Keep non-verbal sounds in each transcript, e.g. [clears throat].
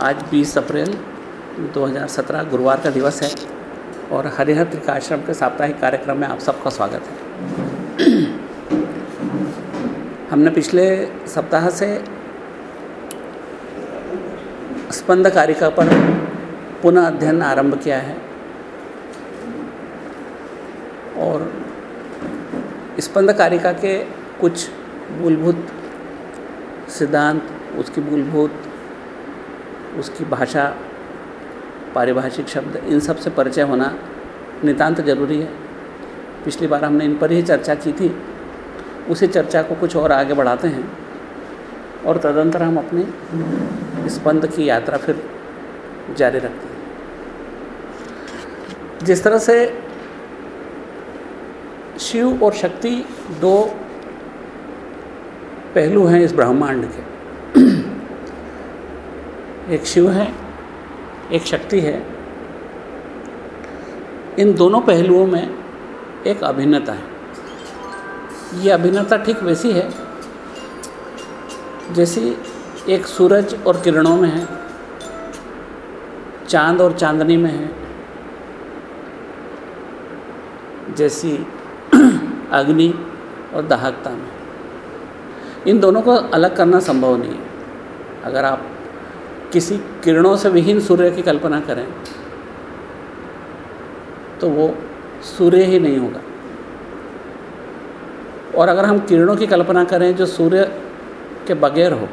आज 20 अप्रैल 2017 गुरुवार का दिवस है और हरिहर त्रिकाश्रम के साप्ताहिक कार्यक्रम में आप सबका स्वागत है। [clears throat] हमने पिछले सप्ताह से स्पंद कारिका पर पुनः अध्ययन आरंभ किया है और स्पंद कारिका के कुछ मूलभूत सिद्धांत, उसकी मूलभूत उसकी भाषा, पारिभाषिक शब्द, इन सबसे परिचय होना नितांत ज़रूरी है। पिछली बार हमने इन पर ही चर्चा की थी। उसी चर्चा को कुछ और आगे बढ़ाते हैं और तदंतर हम अपनी स्पंद की यात्रा फिर जारी रखते हैं। जिस तरह से शिव और शक्ति दो पहलू हैं इस ब्रह्मांड के। एक शिव है, एक शक्ति है। इन दोनों पहलुओं में एक अभिन्नता है। ये अभिन्नता ठीक वैसी है, जैसी एक सूरज और किरणों में है, चाँद और चांदनी में है, जैसी [clears throat] अग्नि और दाहकता में। इन दोनों को अलग करना संभव नहीं है। अगर आप किसी किरणों से विहीन सूर्य की कल्पना करें तो वो सूर्य ही नहीं होगा। और अगर हम किरणों की कल्पना करें जो सूर्य के बगैर हो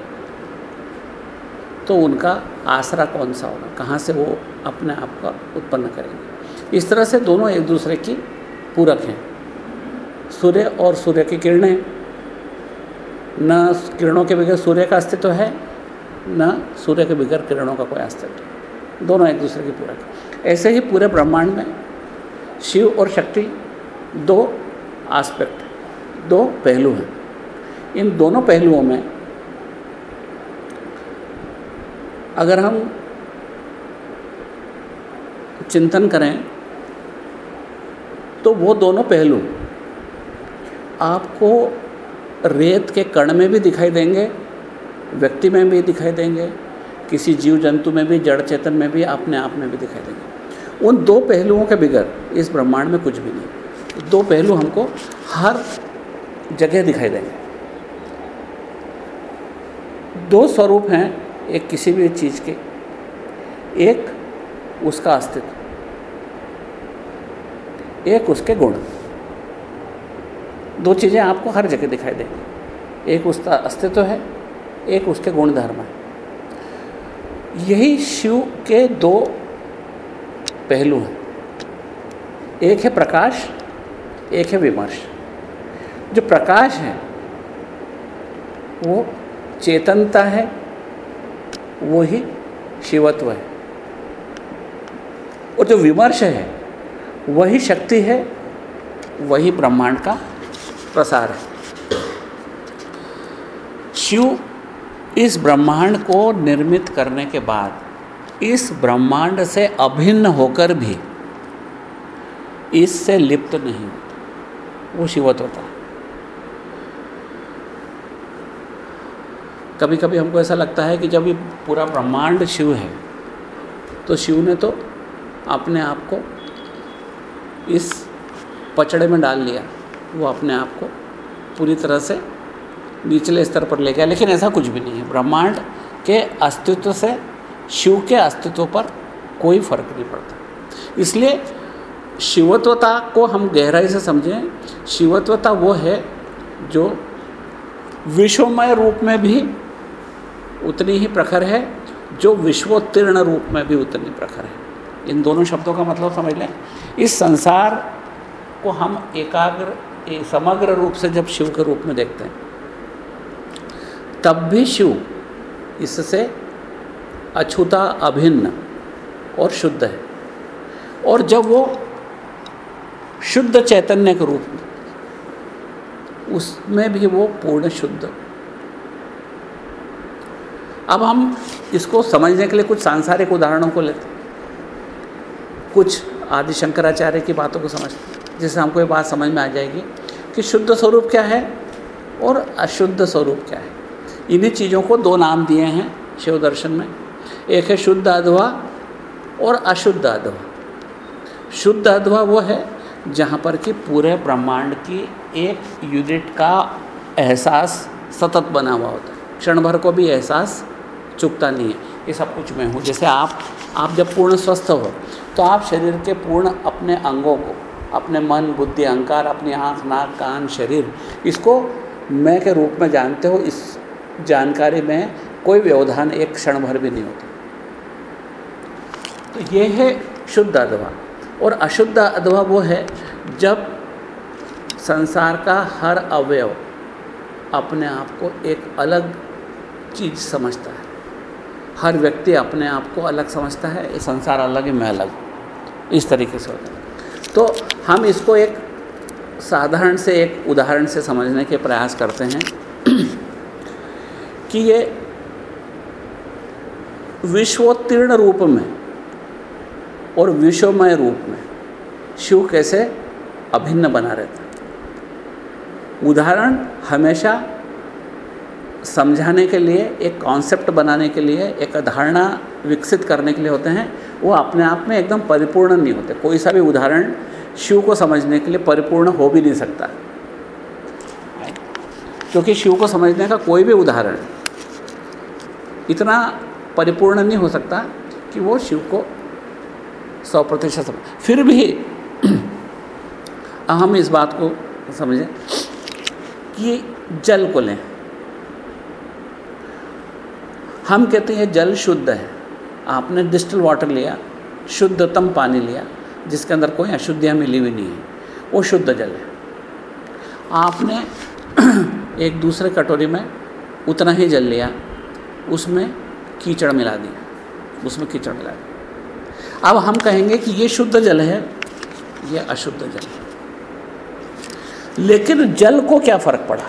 तो उनका आसरा कौन सा होगा? कहाँ से वो अपने आप का उत्पन्न करेंगे? इस तरह से दोनों एक दूसरे की पूरक हैं। सूर्य और सूर्य की किरणें। न किरणों के बगैर सूर्य का अस्तित्व है न सूर्य के बगैर किरणों का कोई अस्तित्व दोनों एक दूसरे की पूरक ऐसे ही पूरे ब्रह्मांड में शिव और शक्ति दो आस्पेक्ट दो पहलू हैं। इन दोनों पहलुओं में अगर हम चिंतन करें तो वो दोनों पहलू आपको रेत के कण में भी दिखाई देंगे व्यक्ति में भी दिखाई देंगे, किसी जीव जंतु में भी, जड़ चेतन में भी, अपने आप में भी दिखाई देंगे। उन दो पहलुओं के बिगड़ इस ब्रह्मांड में कुछ भी नहीं दो पहलू हमको हर जगह दिखाई देंगे। दो स्वरूप हैं एक किसी भी चीज़ के। एक उसका अस्तित्व। एक उसके गुण। दो चीज़ें आपको हर जगह दिखाई देंगी। एक उसका अस्तित्व है एक उसके गुण धर्म है। यही शिव के दो पहलू हैं। एक है प्रकाश, एक है विमर्श। जो प्रकाश है, वो चेतनता है, वो ही शिवत्व है। और जो विमर्श है, वही शक्ति है, वही ब्रह्मांड का प्रसार है। शिव इस ब्रह्मांड को निर्मित करने के बाद, इस ब्रह्मांड से अभिन्न होकर भी, इससे लिप्त नहीं वो शिवत होता है कभी कभी हमको ऐसा लगता है कि जब ये पूरा ब्रह्मांड शिव है तो शिव ने तो अपने आप को इस पचड़े में डाल लिया। वो अपने आप को पूरी तरह से निचले स्तर पर ले गया, लेकिन ऐसा कुछ भी नहीं है। ब्रह्मांड के अस्तित्व से शिव के अस्तित्व पर कोई फ़र्क नहीं पड़ता। इसलिए शिवत्वता को हम गहराई से समझें। शिवत्वता वो है जो विश्वमय रूप में भी उतनी ही प्रखर है, जो विश्वोत्तीर्ण रूप में भी उतनी प्रखर है। इन दोनों शब्दों का मतलब समझ लें। इस संसार को हम एकाग्र समग्र रूप से जब शिव के रूप में देखते हैं तब भी शिव इससे अछूता, अभिन्न और शुद्ध है। और जब वो शुद्ध चैतन्य के रूप में, उसमें भी वो पूर्ण शुद्ध। अब हम इसको समझने के लिए कुछ सांसारिक उदाहरणों को लेते कुछ आदि शंकराचार्य की बातों को समझते जिससे हमको ये बात समझ में आ जाएगी कि शुद्ध स्वरूप क्या है और अशुद्ध स्वरूप क्या है। इन्हीं चीज़ों को दो नाम दिए हैं शिव दर्शन में। एक है शुद्ध अधवा और अशुद्ध अधवा। शुद्ध अधवा वो है जहाँ पर कि पूरे ब्रह्मांड की एक यूनिट का एहसास सतत बना हुआ होता है। क्षण भर को भी एहसास चुकता नहीं है। ये सब कुछ मैं हूँ। जैसे आप आप जब पूर्ण स्वस्थ हो तो आप शरीर के पूर्ण अपने अंगों को, अपने मन, बुद्धि, अहंकार, अपनी आँख, नाक, कान, शरीर, इसको मैं के रूप में जानते हो, इस जानकारी में कोई व्यवधान एक क्षण भर भी नहीं होता। तो ये है शुद्ध अधवा और अशुद्ध अधवा वो है जब संसार का हर अवयव अपने आप को एक अलग चीज़ समझता है। हर व्यक्ति अपने आप को अलग समझता है संसार अलग है, मैं अलग इस तरीके से होता है। तो हम इसको एक साधारण से एक उदाहरण से समझने के प्रयास करते हैं। कि ये विश्वोत्तीर्ण रूप में और विश्वमय रूप में शिव कैसे अभिन्न बना रहता उदाहरण, हमेशा समझाने के लिए, एक कॉन्सेप्ट बनाने के लिए, एक धारणा विकसित करने के लिए होते हैं, वो अपने आप में एकदम परिपूर्ण नहीं होते। कोई सा भी उदाहरण शिव को समझने के लिए परिपूर्ण हो भी नहीं सकता। क्योंकि शिव को समझने का कोई भी उदाहरण इतना परिपूर्ण नहीं हो सकता कि वो शिव को सौ प्रतिशत समझ फिर भी [clears throat] हम इस बात को समझें कि जल को लें। हम कहते हैं जल शुद्ध है। आपने डिस्टल वाटर लिया, शुद्धतम पानी लिया, जिसके अंदर कोई अशुद्धियाँ मिली हुई नहीं है, वो शुद्ध जल है। आपने [clears throat] एक दूसरे कटोरी में उतना ही जल लिया उसमें कीचड़ मिला दिया उसमें कीचड़ मिला दिया अब हम कहेंगे कि ये शुद्ध जल है, ये अशुद्ध जल है। लेकिन जल को क्या फ़र्क पड़ा?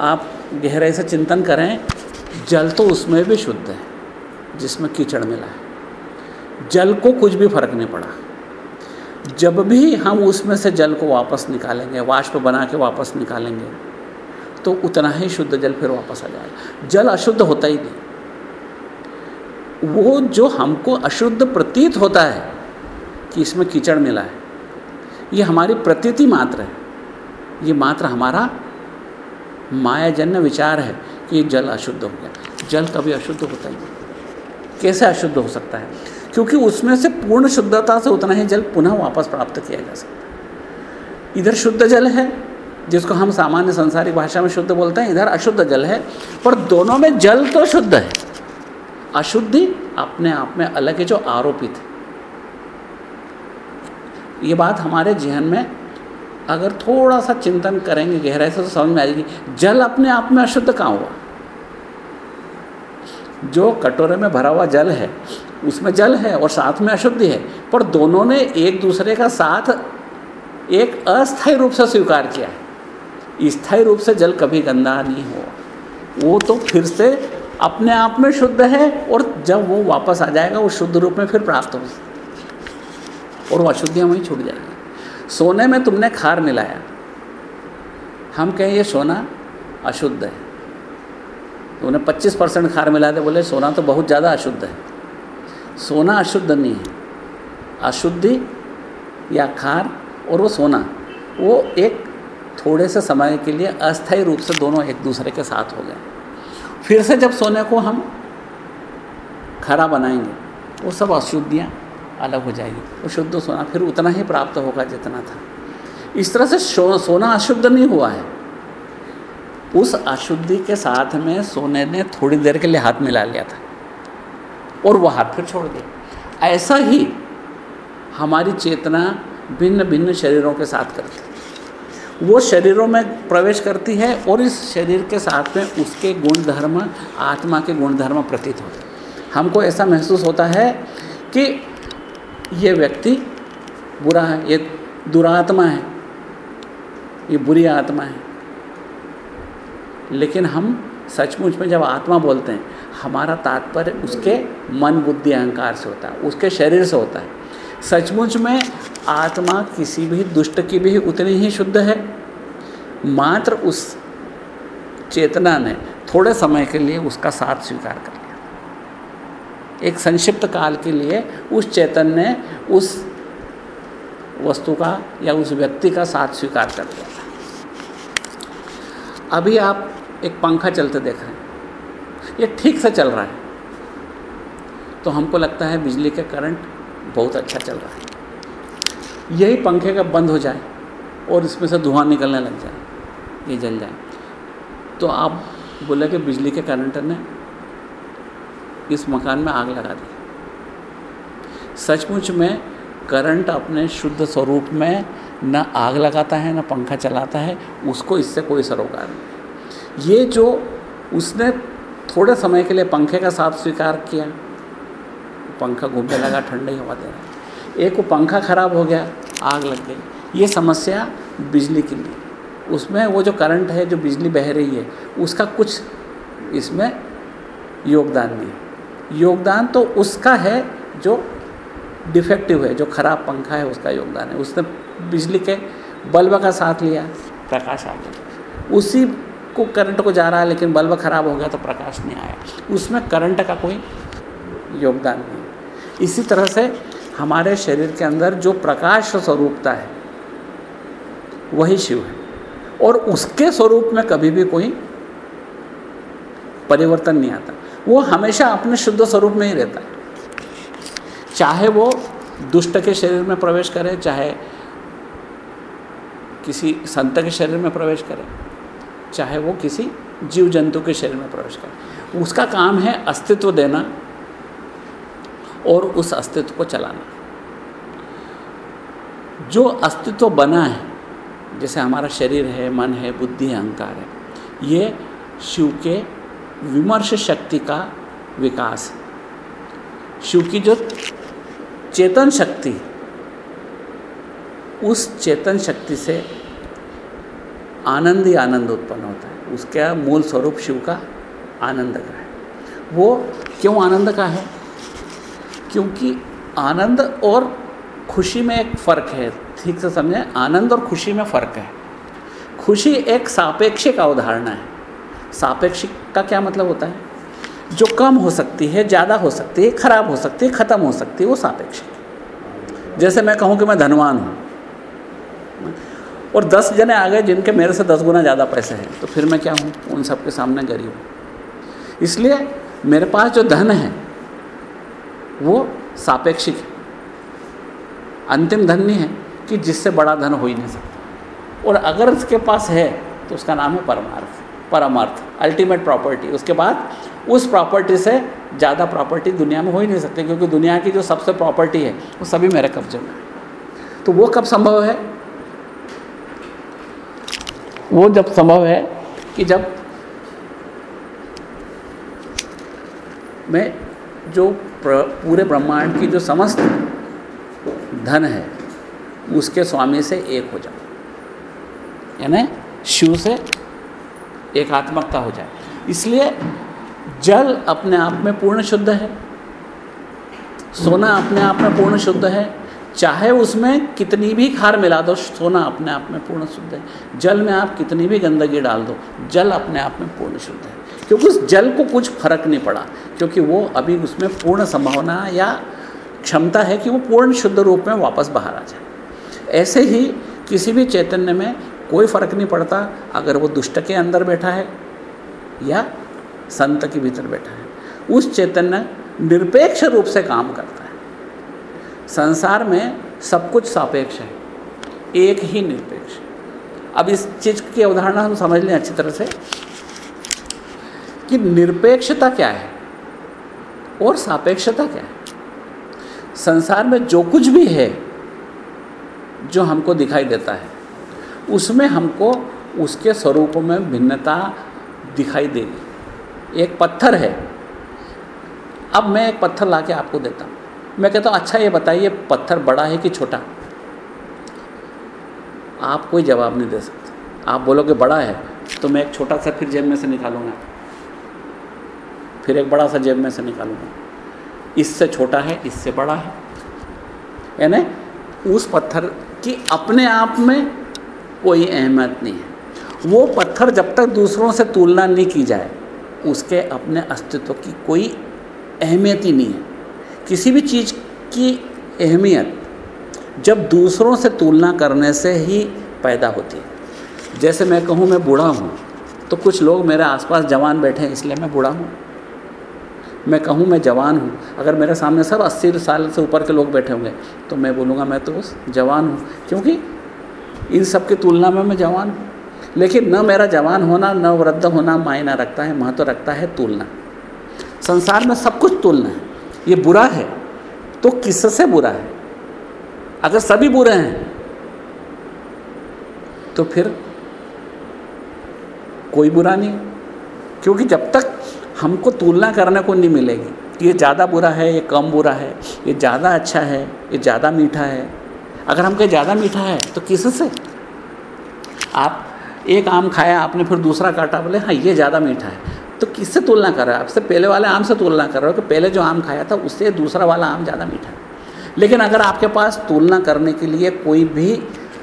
आप गहराई से चिंतन करें, जल तो उसमें भी शुद्ध है, जिसमें कीचड़ मिला है। जल को कुछ भी फ़र्क नहीं पड़ा। जब भी हम उसमें से जल को वापस निकालेंगे, वाष्प बना के वापस निकालेंगे तो उतना ही शुद्ध जल फिर वापस आ जाएगा। जल अशुद्ध होता ही नहीं। वो जो हमको अशुद्ध प्रतीत होता है कि इसमें कीचड़ मिला है, ये हमारी प्रतीति मात्र है। ये मात्र हमारा मायाजन्य विचार है कि जल अशुद्ध हो गया। जल कभी अशुद्ध होता ही नहीं। कैसे अशुद्ध हो सकता है? क्योंकि उसमें से पूर्ण शुद्धता से उतना ही जल पुनः वापस प्राप्त किया जा सकता है। इधर शुद्ध जल है जिसको हम सामान्य संसारिक भाषा में शुद्ध बोलते हैं, इधर अशुद्ध जल है, पर दोनों में जल तो शुद्ध है। अशुद्धि अपने आप में अलग है जो आरोपित है। ये बात हमारे जहन में अगर थोड़ा सा चिंतन करेंगे, गहराई से तो समझ में आएगी, जल अपने आप में अशुद्ध कहाँ हुआ? जो कटोरे में भरा हुआ जल है, उसमें जल है और साथ में अशुद्धि है, पर दोनों ने एक दूसरे का साथ एक अस्थायी रूप से स्वीकार किया है। स्थायी रूप से जल कभी गंदा नहीं हो। वो तो फिर से अपने आप में शुद्ध है और जब वो वापस आ जाएगा, वो शुद्ध रूप में फिर प्राप्त हो और वो अशुद्धियाँ वहीं छूट जाएगी। सोने में तुमने खार मिलाया। हम कहें, ये सोना अशुद्ध है। तो उन्हें 25 परसेंट खार मिला दे बोले, सोना तो बहुत ज़्यादा अशुद्ध है। सोना अशुद्ध नहीं है। अशुद्धि या खार और वो सोना, वो एक थोड़े से समय के लिए अस्थायी रूप से दोनों एक दूसरे के साथ हो गए। फिर से जब सोने को हम खरा बनाएँगे, वो सब अशुद्धियाँ अलग हो जाएगी। वो शुद्ध सोना फिर उतना ही प्राप्त होगा जितना था। इस तरह से सोना अशुद्ध नहीं हुआ है। उस अशुद्धि के साथ में सोने ने थोड़ी देर के लिए हाथ मिला लिया था। और वो हाथ फिर छोड़ दिया। ऐसा ही हमारी चेतना भिन्न भिन्न शरीरों के साथ करती वो शरीरों में प्रवेश करती है और इस शरीर के साथ में उसके गुण धर्म आत्मा के गुण धर्म प्रतीत होते हमको ऐसा महसूस होता है कि ये व्यक्ति बुरा है, ये दुरात्मा है, ये बुरी आत्मा है। लेकिन हम सचमुच में जब आत्मा बोलते हैं, हमारा तात्पर्य उसके मन बुद्धि अहंकार से होता है, उसके शरीर से होता है। सचमुच में आत्मा किसी भी दुष्ट की भी उतनी ही शुद्ध है। मात्र उस चेतना ने थोड़े समय के लिए उसका साथ स्वीकार कर लिया। एक संक्षिप्त काल के लिए उस चेतन ने उस वस्तु का या उस व्यक्ति का साथ स्वीकार कर लिया अभी आप एक पंखा चलते देख रहे हैं। ये ठीक से चल रहा है। तो हमको लगता है बिजली के करंट बहुत अच्छा चल रहा है। यही पंखे का बंद हो जाए और इसमें से धुआँ निकलने लग जाए, ये जल जाए। तो आप बोले कि बिजली के करंट ने इस मकान में आग लगा दी। सचमुच में करंट अपने शुद्ध स्वरूप में न आग लगाता है, न पंखा चलाता है, उसको इससे कोई सरोकार नहीं। ये जो उसने थोड़े समय के लिए पंखे का साथ स्वीकार किया पंखा घूमने लगा, ठंडी हवा दे रहा एक वो पंखा ख़राब हो गया, आग लग गई। ये समस्या बिजली की नहीं। उसमें वो जो करंट है, जो बिजली बह रही है, उसका कुछ इसमें योगदान नहीं योगदान तो उसका है, जो डिफेक्टिव है, जो ख़राब पंखा है, उसका योगदान है। उसने बिजली के बल्ब का साथ लिया, प्रकाश आ गया। उसी को करंट को जा रहा है, लेकिन बल्ब ख़राब हो गया तो प्रकाश नहीं आया। उसमें करंट का कोई योगदान नहीं। इसी तरह से हमारे शरीर के अंदर जो प्रकाश स्वरूपता है, वही शिव है। और उसके स्वरूप में कभी भी कोई परिवर्तन नहीं आता। वो हमेशा अपने शुद्ध स्वरूप में ही रहता है। चाहे वो दुष्ट के शरीर में प्रवेश करे, चाहे किसी संत के शरीर में प्रवेश करे, चाहे वो किसी जीव जंतु के शरीर में प्रवेश करे। उसका काम है अस्तित्व देना और उस अस्तित्व को चलाना। जो अस्तित्व बना है, जैसे हमारा शरीर है, मन है, बुद्धि है, अहंकार है, ये शिव के विमर्श शक्ति का विकास है। शिव की जो चेतन शक्ति, उस चेतन शक्ति से आनंद ही आनंद उत्पन्न होता है। उसका मूल स्वरूप शिव का आनंद का है। वो क्यों आनंद का है? क्योंकि आनंद और खुशी में एक फ़र्क है। ठीक से समझें? आनंद और खुशी में फ़र्क है। खुशी एक सापेक्षिक अवधारणा है। सापेक्षिक का क्या मतलब होता है? जो कम हो सकती है, ज़्यादा हो सकती है, ख़राब हो सकती है, ख़त्म हो सकती है, वो सापेक्षिक जैसे मैं कहूँ कि मैं धनवान हूँ, और दस जने आ गए जिनके मेरे से दस गुना ज़्यादा पैसे हैं तो फिर मैं क्या हूँ? उन सब के सामने गरीब हूँ। इसलिए मेरे पास जो धन है वो सापेक्षिक है। अंतिम धन नहीं है कि जिससे बड़ा धन हो ही नहीं सकता। और अगर उसके पास है तो उसका नाम है परमार्थ। परमार्थ अल्टीमेट प्रॉपर्टी उसके बाद उस प्रॉपर्टी से ज़्यादा प्रॉपर्टी दुनिया में हो ही नहीं सकती, क्योंकि दुनिया की जो सबसे प्रॉपर्टी है, वो सभी मेरे कब्जे में तो वो कब संभव है? वो जब संभव है कि जब मैं जो पूरे ब्रह्मांड की जो समस्त धन है, उसके स्वामी से एक हो जाए। यानी शिव से एकात्मकता हो जाए। इसलिए जल अपने आप में पूर्ण शुद्ध है, सोना अपने आप में पूर्ण शुद्ध है, चाहे उसमें कितनी भी खार मिला दो, सोना अपने आप में पूर्ण शुद्ध है। जल में आप कितनी भी गंदगी डाल दो, जल अपने आप में पूर्ण शुद्ध है। क्योंकि उस जल को कुछ फ़र्क नहीं पड़ा, क्योंकि वो अभी उसमें पूर्ण संभावना या क्षमता है कि वो पूर्ण शुद्ध रूप में वापस बाहर आ जाए। ऐसे ही किसी भी चैतन्य में कोई फ़र्क नहीं पड़ता अगर वो दुष्ट के अंदर बैठा है या संत के भीतर बैठा है। उस चैतन्य निरपेक्ष रूप से काम करता है। संसार में सब कुछ सापेक्ष है, एक ही निरपेक्ष। अब इस चीज़ की अवधारणा हम समझ लें अच्छी तरह से। कि निरपेक्षता क्या है और सापेक्षता क्या है? संसार में जो कुछ भी है, जो हमको दिखाई देता है, उसमें हमको उसके स्वरूप में भिन्नता दिखाई देगी। एक पत्थर है। अब मैं एक पत्थर ला के आपको देता हूँ। मैं कहता हूँ अच्छा ये बताइए, पत्थर बड़ा है कि छोटा? आप कोई जवाब नहीं दे सकते। आप बोलोगे, बड़ा है। तो मैं एक छोटा सा फिर जेब में से निकालूँगा। फिर एक बड़ा सा जेब में से निकालूँगा। इससे छोटा है, इससे बड़ा है। यानी उस पत्थर की अपने आप में कोई अहमियत नहीं है। वो पत्थर जब तक दूसरों से तुलना नहीं की जाए, उसके अपने अस्तित्व की कोई अहमियत ही नहीं है। किसी भी चीज़ की अहमियत जब दूसरों से तुलना करने से ही पैदा होती है। जैसे मैं कहूँ, मैं बूढ़ा हूँ तो कुछ लोग मेरे आसपास जवान बैठे हैं, इसलिए मैं बूढ़ा हूँ। मैं कहूँ, मैं जवान हूँ। अगर मेरे सामने सब अस्सी साल से ऊपर के लोग बैठे होंगे तो मैं बोलूँगा, मैं तो उस जवान हूँ। क्योंकि इन सब की तुलना में मैं जवान हूँ। लेकिन न मेरा जवान होना, न वृद्ध होना मायना रखता है, महत्व तो रखता है तुलना। संसार में सब कुछ तुलना है। ये बुरा है तो किससे बुरा है? अगर सभी बुरे हैं तो फिर कोई बुरा नहीं क्योंकि जब तक हमको तुलना करने को नहीं मिलेगी। कि ये ज़्यादा बुरा है, ये कम बुरा है, ये ज़्यादा अच्छा है, ये ज़्यादा मीठा है। अगर हम कहें ज़्यादा मीठा है तो किस से आप एक आम खाया आपने फिर दूसरा काटा, बोले हाँ ये ज़्यादा मीठा है। तो किससे तुलना कर रहे हो आपसे पहले वाले आम से तुलना कर रहे हो कि पहले जो आम खाया था, उससे दूसरा वाला आम ज़्यादा मीठा है। लेकिन अगर आपके पास तुलना करने के लिए कोई भी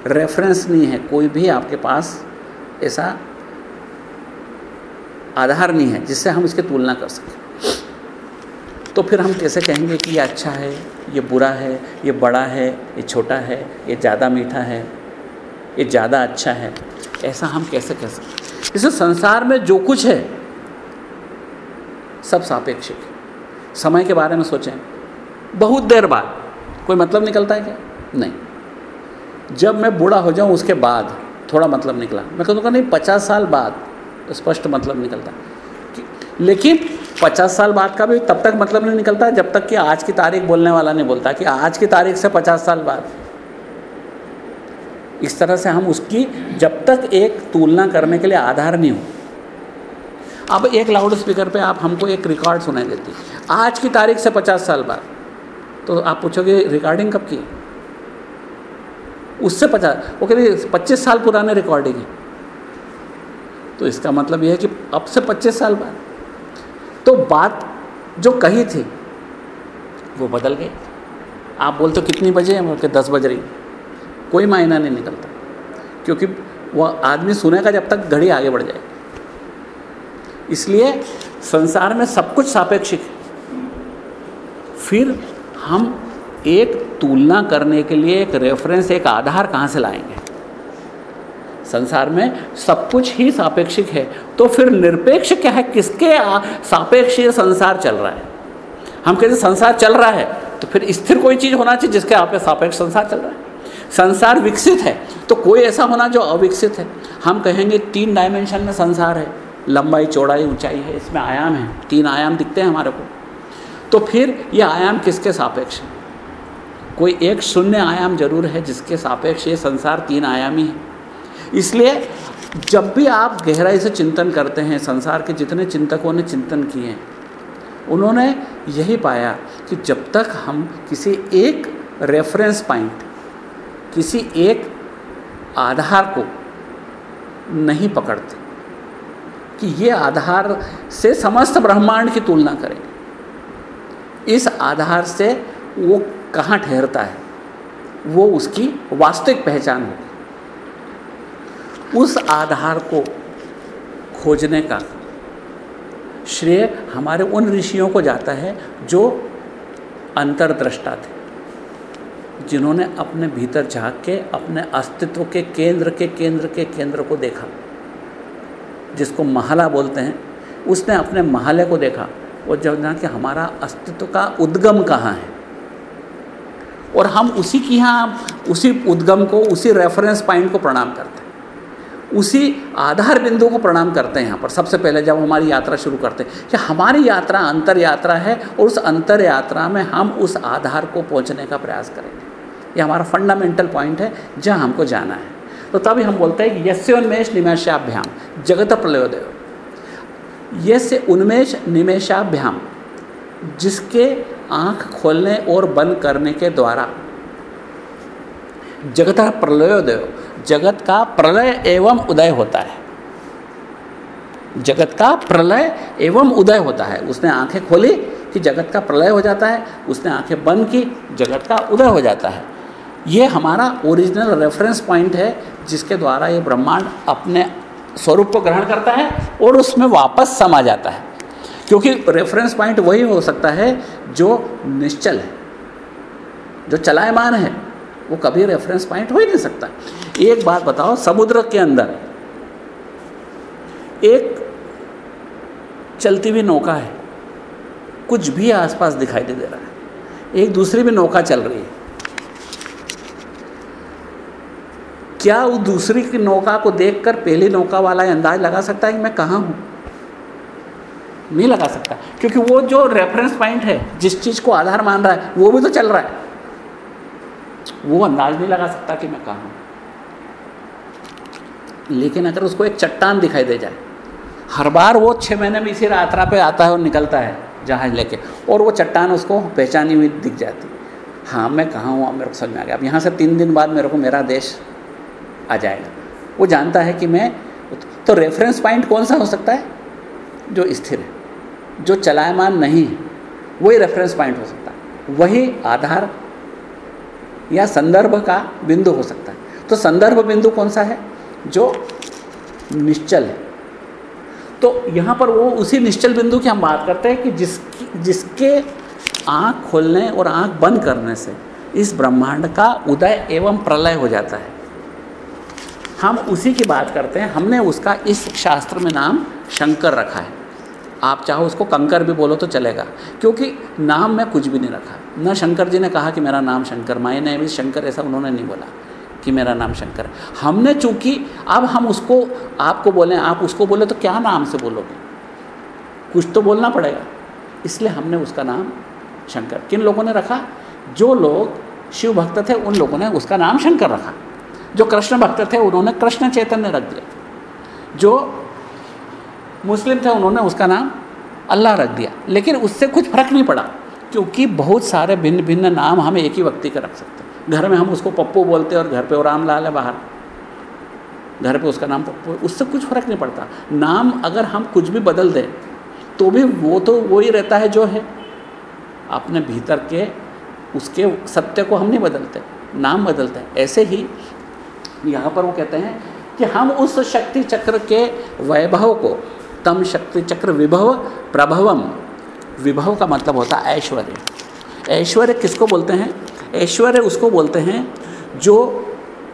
रेफरेंस नहीं है, कोई भी आपके पास ऐसा आधार नहीं है, जिससे हम इसकी तुलना कर सकें। तो फिर हम कैसे कहेंगे कि ये अच्छा है, ये बुरा है, ये बड़ा है, ये छोटा है, ये ज़्यादा मीठा है, ये ज़्यादा अच्छा है? ऐसा हम कैसे कह सकते इस संसार में जो कुछ है, सब सापेक्षिक समय के बारे में सोचें। बहुत देर बाद। कोई मतलब निकलता है क्या? नहीं। जब मैं बूढ़ा हो जाऊँ, उसके बाद थोड़ा मतलब निकला। मैं कहूँगा, नहीं, पचास साल बाद स्पष्ट मतलब निकलता। लेकिन पचास साल बाद का भी तब तक मतलब नहीं निकलता, जब तक कि आज की तारीख बोलने वाला नहीं बोलता कि आज की तारीख से पचास साल बाद। इस तरह से हम उसकी जब तक एक तुलना करने के लिए आधार नहीं हो। अब एक लाउड स्पीकर पे आप हमको एक रिकॉर्ड सुनाई देती। आज की तारीख से पचास साल बाद। तो आप पूछोगे रिकॉर्डिंग कब की? उससे पचास, वो कह रही, पच्चीस साल पुराने रिकॉर्डिंग है। तो इसका मतलब यह है कि अब से पच्चीस साल बाद। तो बात जो कही थी, वो बदल गई। आप बोलते हो कितनी बजे हैं? बोलते दस बज रही कोई मायना नहीं निकलता, क्योंकि वह आदमी सुनेगा जब तक घड़ी आगे बढ़ जाए। इसलिए संसार में सब कुछ सापेक्षिक है। फिर हम एक तुलना करने के लिए एक रेफरेंस एक आधार कहाँ से लाएँगे? संसार में सब कुछ ही सापेक्षिक है। तो फिर निरपेक्ष क्या है? किसके सापेक्ष ये संसार चल रहा है? हम कहते संसार चल रहा है तो फिर स्थिर कोई चीज़ होना चाहिए जिसके आप सापेक्ष संसार चल रहा है। संसार विकसित है तो कोई ऐसा होना जो अविकसित है। हम कहेंगे, तीन डायमेंशन में संसार है। लंबाई, चौड़ाई, ऊंचाई है, इसमें आयाम है। तीन आयाम दिखते हैं हमारे को। तो फिर ये आयाम किसके सापेक्ष है? कोई एक शून्य आयाम ज़रूर है जिसके सापेक्ष ये संसार तीन आयामी है। इसलिए जब भी आप गहराई से चिंतन करते हैं, संसार के जितने चिंतकों ने चिंतन किए हैं, उन्होंने यही पाया कि जब तक हम किसी एक रेफरेंस पॉइंट किसी एक आधार को नहीं पकड़ते, कि ये आधार से समस्त ब्रह्मांड की तुलना करें, इस आधार से वो कहाँ ठहरता है, वो उसकी वास्तविक पहचान होगी उस आधार को खोजने का श्रेय हमारे उन ऋषियों को जाता है जो अंतरदृष्टा थे, जिन्होंने अपने भीतर झाँक के, अपने अस्तित्व के केंद्र के केंद्र के केंद्र को देखा, जिसको महला बोलते हैं। उसने अपने महले को देखा और जब जाना कि हमारा अस्तित्व का उद्गम कहाँ है? और हम उसी की यहाँ, उसी उद्गम को, उसी रेफरेंस पॉइंट को प्रणाम करते हैं। उसी आधार बिंदु को प्रणाम करते हैं यहाँ पर। सबसे पहले जब हमारी यात्रा शुरू करते हैं कि हमारी यात्रा अंतर यात्रा है और उस अंतर यात्रा में हम उस आधार को पहुँचने का प्रयास करेंगे। ये हमारा फंडामेंटल पॉइंट है, जहाँ हमको जाना है। तो तभी हम बोलते हैं कि यस्य उन्मेष निमेशाभ्याम जगत प्रलयोदय। यस्य उन्मेष निमेशाभ्याम जिसके आँख खोलने और बंद करने के द्वारा जगत प्रलयोदय। जगत का प्रलय एवं उदय होता है। जगत का प्रलय एवं उदय होता है। उसने आँखें खोली कि जगत का प्रलय हो जाता है। उसने आँखें बंद की, जगत का उदय हो जाता है। ये हमारा ओरिजिनल रेफरेंस पॉइंट है, जिसके द्वारा ये ब्रह्मांड अपने स्वरूप को ग्रहण करता है और उसमें वापस समा जाता है। क्योंकि रेफरेंस पॉइंट वही हो सकता है जो निश्चल है, जो चलायमान है। वो कभी रेफरेंस पॉइंट हो ही नहीं सकता। एक बात बताओ, समुद्र के अंदर एक चलती हुई नौका है, कुछ भी आसपास दिखाई दे दे रहा है, एक दूसरी भी नौका चल रही है। क्या उस दूसरी की नौका को देखकर पहली नौका वाला अंदाज लगा सकता है कि मैं कहाँ हूँ? नहीं लगा सकता, क्योंकि वो जो रेफरेंस पॉइंट है, जिस चीज़ को आधार मान रहा है, वो भी तो चल रहा है। वो अंदाज नहीं लगा सकता कि मैं कहाँ हूँ। लेकिन अगर उसको एक चट्टान दिखाई दे जाए, हर बार वो छः महीने में इसी यात्रा पे आता है और निकलता है जहाज़ लेके, और वो चट्टान उसको पहचानी हुई दिख जाती। हाँ मैं कहाँ हूँ मेरे को समझ में आ गया। अब यहाँ से तीन दिन बाद मेरे को मेरा देश आ जाएगा। वो जानता है कि मैं तो रेफरेंस पॉइंट कौन सा हो सकता है? जो स्थिर है, जो चलायमान नहीं है, वही रेफरेंस पॉइंट हो सकता है। वही आधार या संदर्भ का बिंदु हो सकता है। तो संदर्भ बिंदु कौन सा है? जो निश्चल है। तो यहाँ पर वो उसी निश्चल बिंदु की हम बात करते हैं कि जिसकी, जिसके आँख खोलने और आँख बंद करने से इस ब्रह्मांड का उदय एवं प्रलय हो जाता है। हम उसी की बात करते हैं। हमने उसका इस शास्त्र में नाम शंकर रखा है। आप चाहो उसको कंकर भी बोलो तो चलेगा, क्योंकि नाम में कुछ भी नहीं रखा। न शंकर जी ने कहा कि मेरा नाम शंकर माई ने भी शंकर ऐसा उन्होंने नहीं बोला। कि मेरा नाम शंकर है। हमने चूँकि, अब हम उसको, आपको बोलें, आप उसको बोले तो क्या नाम से बोलोगे? कुछ तो बोलना पड़ेगा। इसलिए हमने उसका नाम शंकर, किन लोगों ने रखा? जो लोग शिव भक्त थे, उन लोगों ने उसका नाम शंकर रखा। जो कृष्ण भक्त थे, उन्होंने कृष्ण चैतन्य रख दिया। जो मुस्लिम थे, उन्होंने उसका नाम अल्लाह रख दिया। लेकिन उससे कुछ फ़र्क नहीं पड़ा, क्योंकि बहुत सारे भिन्न भिन्न नाम हम एक ही व्यक्ति का रख सकते हैं। घर में हम उसको पप्पू बोलते और घर पे वो रामलाल है बाहर। घर पे उसका नाम पप्पू उससे कुछ फ़र्क नहीं पड़ता। नाम अगर हम कुछ भी बदल दें तो भी वो तो वो ही रहता है जो है। अपने भीतर के, उसके सत्य को हम नहीं बदलते। नाम बदलते हैं। ऐसे ही यहाँ पर वो कहते हैं कि हम उस शक्ति चक्र के वैभव को, तम शक्ति चक्र विभव, प्रभवम। विभव का मतलब होता है ऐश्वर्य। ऐश्वर्य किसको बोलते हैं? ऐश्वर्य उसको बोलते हैं जो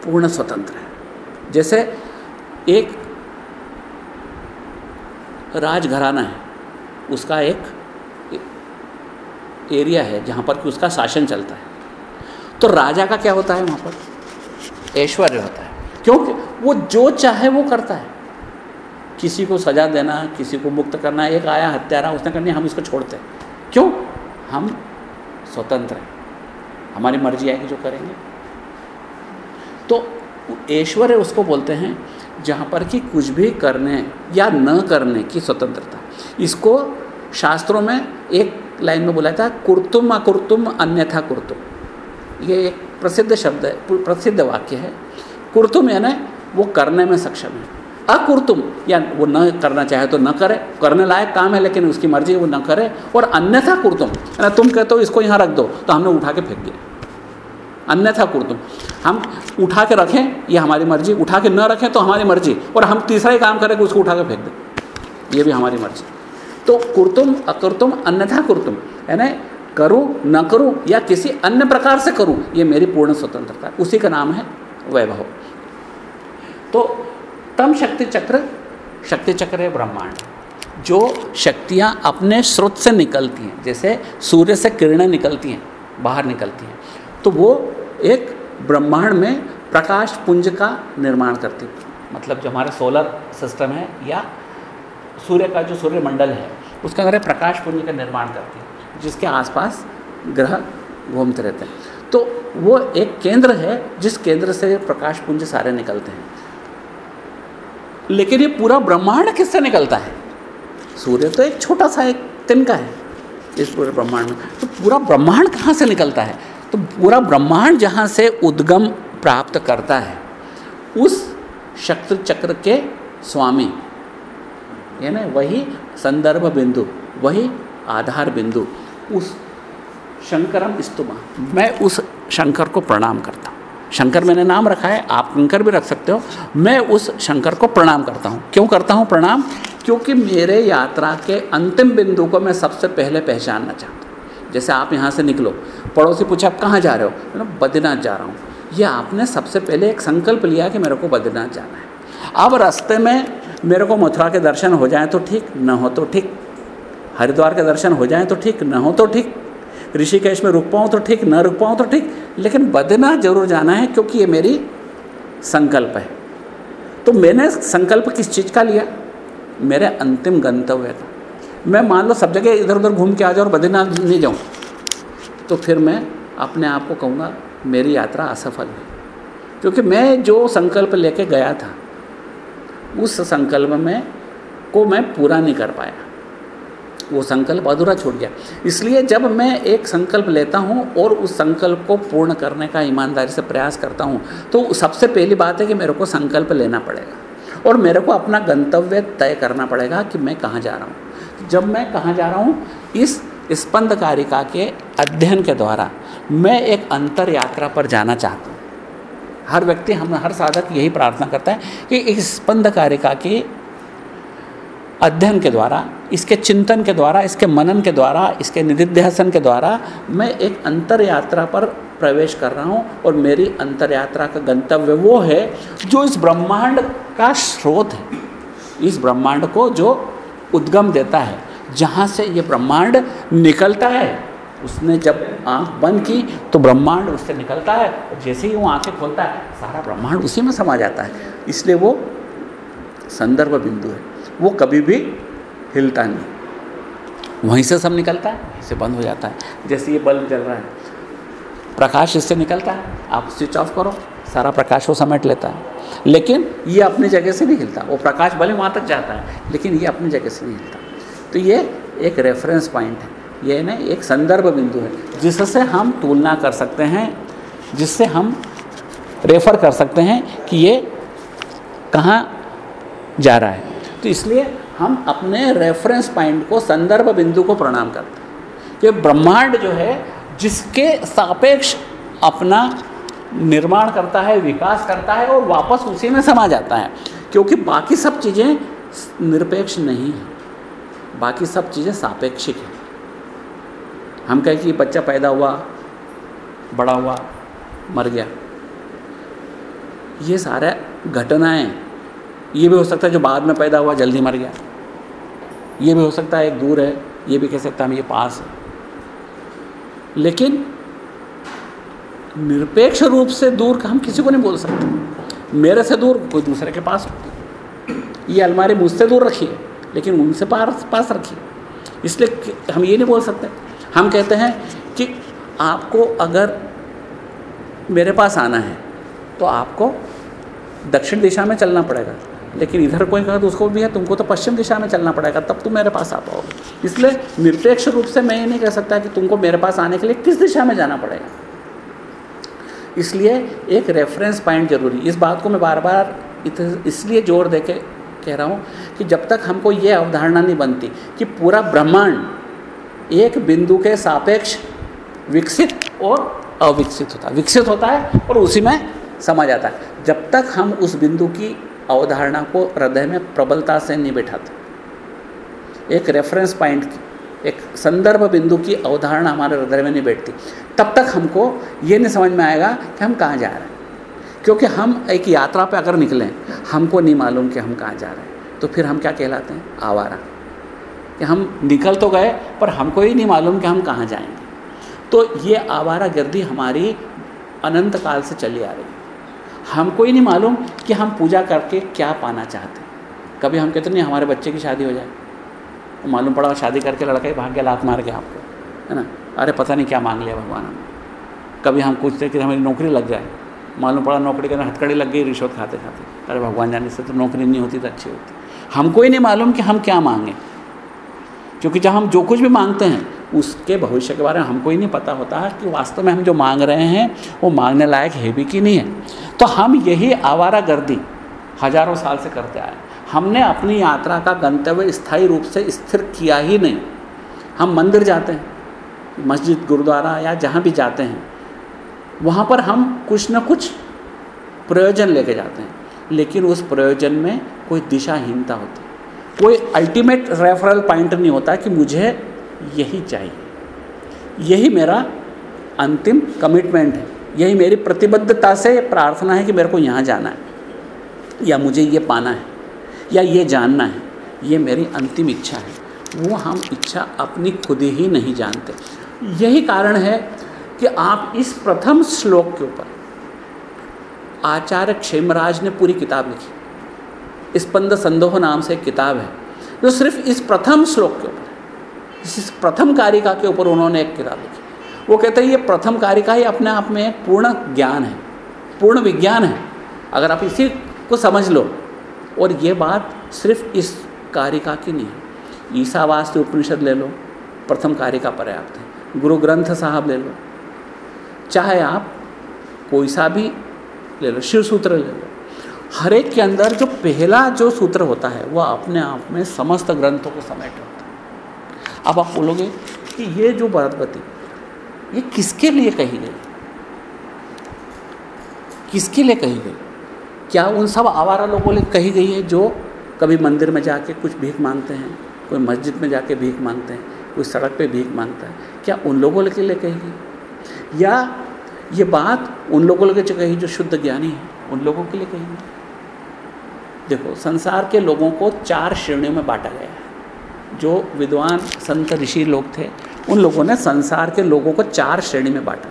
पूर्ण स्वतंत्र है। जैसे एक राजघराना है, उसका एक एरिया है जहाँ पर कि उसका शासन चलता है। तो राजा का क्या होता है वहाँ पर? ऐश्वर्य होता है। क्योंकि वो जो चाहे वो करता है। किसी को सज़ा देना, किसी को मुक्त करना, एक आया हत्यारा, उसने करनी हम इसको छोड़ते हैं। क्यों? हम स्वतंत्र हैं। हमारी मर्ज़ी आएगी जो करेंगे। तो ऐश्वर्य उसको बोलते हैं, जहाँ पर कि कुछ भी करने या न करने की स्वतंत्रता। इसको शास्त्रों में एक लाइन में बोला था, कुर्तुम अकुर्तुम अन्यथा कुर्तुम। ये एक प्रसिद्ध शब्द है, प्रसिद्ध वाक्य है। कुर्तुम यानी वो करने में सक्षम है। अकुर्तुम। या वो न करना चाहे तो न करे, करने लायक काम है, लेकिन उसकी मर्ज़ी वो न करे, और अन्यथा कुर्तुम। यानी तुम कहते हो, इसको यहाँ रख दो तो हमने उठा के फेंक दिया। अन्यथा कुर्तुम। हम उठा के रखें, ये हमारी मर्ज़ी। उठा के न रखें तो हमारी मर्ज़ी, और हम तीसरा ही काम करें कि उसको उठा के फेंक दें। ये भी हमारी मर्ज़ी। तो कुर्तुम, अकुर्तुम, अन्यथा कुर्तुम। यानी करूँ, न करूँ, या किसी अन्य प्रकार से करूँ, ये मेरी पूर्ण स्वतंत्रता उसी का नाम है वैभव। तो तम शक्ति चक्र शक्ति चक्र है ब्रह्मांड। जो शक्तियाँ अपने स्रोत से निकलती हैं, जैसे सूर्य से किरणें निकलती हैं, बाहर निकलती हैं तो वो एक ब्रह्मांड में प्रकाश पुंज का निर्माण करती मतलब जो हमारा सोलर सिस्टम है, या सूर्य का जो सूर्य मंडल है, उसका अगर प्रकाश पुंज का निर्माण करती है, जिसके आसपास ग्रह घूमते रहते हैं। तो वो एक केंद्र है, जिस केंद्र से प्रकाश पुंज सारे निकलते हैं। लेकिन ये पूरा ब्रह्मांड किससे निकलता है? सूर्य तो एक छोटा सा एक तिनका है, इस पूरे ब्रह्मांड में। तो पूरा ब्रह्मांड कहाँ से निकलता है? तो पूरा ब्रह्मांड जहाँ से उद्गम प्राप्त करता है, उस शक्ति चक्र के स्वामी यानी वही संदर्भ बिंदु, वही आधार बिंदु, उस शंकरम स्तुमा। मैं उस शंकर को प्रणाम करता हूँ। शंकर मैंने नाम रखा है, आप कंकर भी रख सकते हो। मैं उस शंकर को प्रणाम करता हूँ। क्यों करता हूँ प्रणाम? क्योंकि मेरे यात्रा के अंतिम बिंदु को मैं सबसे पहले पहचानना चाहता हूँ। जैसे आप यहाँ से निकलो, पड़ोसी पूछा, आप कहाँ जा रहे हो? मैं बद्रीनाथ जा रहा हूँ। ये आपने सबसे पहले एक संकल्प लिया कि मेरे को बद्रीनाथ जाना है। अब रास्ते में मेरे को मथुरा के दर्शन हो जाए तो ठीक, न हो तो ठीक। हरिद्वार के दर्शन हो जाए तो ठीक, न हो तो ठीक। ऋषिकेश में रुक पाऊँ तो ठीक, न रुक पाऊँ तो ठीक, लेकिन बद्रीनाथ ज़रूर जाना है क्योंकि ये मेरी संकल्प है। तो मैंने संकल्प किस चीज़ का लिया? मेरे अंतिम गंतव्य का मैं मान लो सब जगह इधर उधर घूम के आ जाऊँ और बद्रीनाथ नहीं जाऊँ तो फिर मैं अपने आप को कहूँगा, मेरी यात्रा असफल हुई क्योंकि मैं जो संकल्प लेके गया था, उस संकल्प में को मैं पूरा नहीं कर पाया। वो संकल्प अधूरा छूट गया। इसलिए जब मैं एक संकल्प लेता हूँ और उस संकल्प को पूर्ण करने का ईमानदारी से प्रयास करता हूँ तो सबसे पहली बात है कि मेरे को संकल्प लेना पड़ेगा और मेरे को अपना गंतव्य तय करना पड़ेगा कि मैं कहाँ जा रहा हूँ। जब मैं कहाँ जा रहा हूँ, इस स्पंद कारिका के अध्ययन के द्वारा मैं एक अंतर यात्रा पर जाना चाहता हूँ। हर व्यक्ति, हम हर साधक यही प्रार्थना करता है कि इस स्पंदकारिका के अध्ययन के द्वारा, इसके चिंतन के द्वारा, इसके मनन के द्वारा, इसके निधिध्यासन के द्वारा मैं एक अंतर यात्रा पर प्रवेश कर रहा हूँ और मेरी अंतर यात्रा का गंतव्य वो है जो इस ब्रह्मांड का स्रोत है। इस ब्रह्मांड को जो उद्गम देता है, जहाँ से ये ब्रह्मांड निकलता है, उसने जब आँख बंद की तो ब्रह्मांड उससे निकलता है और जैसे ही वो आँखें खोलता है, सारा ब्रह्मांड उसी में समा जाता है। इसलिए वो संदर्भ बिंदु है। वो कभी भी हिलता नहीं। वहीं से सब निकलता है, वहीं से बंद हो जाता है। जैसे ये बल्ब जल रहा है, प्रकाश इससे निकलता है, आप स्विच ऑफ़ करो, सारा प्रकाश वो समेट लेता है। लेकिन ये अपनी जगह से नहीं हिलता, वो प्रकाश भले वहाँ तक जाता है, लेकिन ये अपनी जगह से नहीं हिलता। तो ये एक रेफरेंस पॉइंट है, ये ना एक संदर्भ बिंदु है, जिससे हम तुलना कर सकते हैं, जिससे हम रेफर कर सकते हैं कि ये कहाँ जा रहा है। तो इसलिए हम अपने रेफरेंस पॉइंट को, संदर्भ बिंदु को प्रणाम करते हैं। कि ब्रह्मांड जो है, जिसके सापेक्ष अपना निर्माण करता है, विकास करता है और वापस उसी में समा जाता है। क्योंकि बाकी सब चीज़ें निरपेक्ष नहीं हैं। बाकी सब चीज़ें सापेक्षिक हैं। हम कहें कि बच्चा पैदा हुआ, बड़ा हुआ, मर गया। ये सारे घटनाएँ ये भी हो सकता है जो बाद में पैदा हुआ जल्दी मर गया। ये भी हो सकता है एक दूर है, ये भी कह सकता है हम ये पास है। लेकिन निरपेक्ष रूप से दूर का हम किसी को नहीं बोल सकते। मेरे से दूर कोई दूसरे के पास ये अलमारी मुझसे दूर रखिए लेकिन उनसे पास पास रखिए इसलिए हम ये नहीं बोल सकते। हम कहते हैं कि आपको अगर मेरे पास आना है तो आपको दक्षिण दिशा में चलना पड़ेगा। लेकिन इधर कोई कहा तो उसको भी है, तुमको तो पश्चिम दिशा में चलना पड़ेगा, तब तुम मेरे पास आ पाओगे। इसलिए निरपेक्ष रूप से मैं ये नहीं कह सकता कि तुमको मेरे पास आने के लिए किस दिशा में जाना पड़ेगा। इसलिए एक रेफरेंस पॉइंट ज़रूरी, इस बात को मैं बार बार इसलिए ज़ोर दे के कह रहा हूँ कि जब तक हमको ये अवधारणा नहीं बनती कि पूरा ब्रह्मांड एक बिंदु के सापेक्ष विकसित और अविकसित होता है, विकसित होता है और उसी में समा जाता है। जब तक हम उस बिंदु की अवधारणा को हृदय में प्रबलता से नहीं बैठाते एक रेफरेंस पॉइंट की, एक संदर्भ बिंदु की अवधारणा हमारे हृदय में नहीं बैठती तब तक हमको ये नहीं समझ में आएगा कि हम कहाँ जा रहे हैं। क्योंकि हम एक यात्रा पे अगर निकलें, हमको नहीं मालूम कि हम कहाँ जा रहे हैं। तो फिर हम क्या कहलाते हैं? आवारा। कि हम निकल तो गए, पर हमको ही नहीं मालूम कि हम कहाँ जाएँगे। तो ये आवारा गर्दी हमारी अनंत काल से चली आ रही है। हमको ही नहीं मालूम कि हम पूजा करके क्या पाना चाहते कभी हम कहते नहीं, हमारे बच्चे की शादी हो जाए। तो मालूम पड़ा, शादी करके लड़का ही भाग गया, लात मार गया आपको, है ना? अरे, पता नहीं क्या मांग लिया भगवान हमें कभी हम पूछते कि हमारी नौकरी लग जाए। मालूम पड़ा नौकरी करने हथकड़ी लग गई, रिश्वत खाते खाते। अरे, भगवान जाने से तो नौकरी नहीं होती तो अच्छी होती। हमको ही नहीं मालूम कि हम क्या मांगें। क्योंकि जब हम जो कुछ भी मांगते हैं, उसके भविष्य के बारे में हमको ही नहीं पता होता है कि वास्तव में हम जो मांग रहे हैं, वो मांगने लायक है भी कि नहीं है। तो हम यही आवारा गर्दी हज़ारों साल से करते आए हमने अपनी यात्रा का गंतव्य स्थायी रूप से स्थिर किया ही नहीं। हम मंदिर जाते हैं, मस्जिद, गुरुद्वारा या जहाँ भी जाते हैं, वहाँ पर हम कुछ न कुछ प्रयोजन लेके जाते हैं। लेकिन उस प्रयोजन में कोई दिशाहीनता होती कोई अल्टीमेट रेफरल पॉइंट नहीं होता कि मुझे यही चाहिए। यही मेरा अंतिम कमिटमेंट है। यही मेरी प्रतिबद्धता से प्रार्थना है कि मेरे को यहाँ जाना है। या मुझे ये पाना है, या ये जानना है, ये मेरी अंतिम इच्छा है। वो हम इच्छा अपनी खुद ही नहीं जानते। यही कारण है कि आप इस प्रथम श्लोक के ऊपर आचार्य क्षेमराज ने पूरी किताब लिखी। स्पंद संदोह नाम से एक किताब है, जो सिर्फ़ इस प्रथम श्लोक के ऊपर इस प्रथम कारिका के ऊपर उन्होंने एक किताब लिखी। वो कहते हैं, ये प्रथम कारिका ही अपने आप में एक पूर्ण ज्ञान है, पूर्ण विज्ञान है। अगर आप इसी को समझ लो, और ये बात सिर्फ़ इस कारिका की नहीं है ईसावास्य उपनिषद ले लो, प्रथम कारिका पर्याप्त है, गुरु ग्रंथ साहब ले लो, चाहे आप कोई सा भी ले लो, शिव सूत्र ले लो, हर एक के अंदर जो पहला जो सूत्र होता है वह अपने आप में समस्त ग्रंथों को समेट होता है। अब आप बोलोगे कि ये जो बरदबती ये किसके लिए कही गई? किसके लिए कही गई? क्या उन सब आवारा लोगों लिए कही गई है जो कभी मंदिर में जाके कुछ भीख मांगते हैं, कोई मस्जिद में जाके भीख मांगते हैं, कोई सड़क पे भीख माँगता है? क्या उन लोगों के लिए कही गई? या ये बात उन लोगों के लिए कही जो शुद्ध ज्ञानी है, उन लोगों के लिए कही गई? देखो, संसार के लोगों को चार श्रेणियों में बांटा गया है। जो विद्वान, संत, ऋषि लोग थे उन लोगों ने संसार के लोगों को चार श्रेणी में बांटा।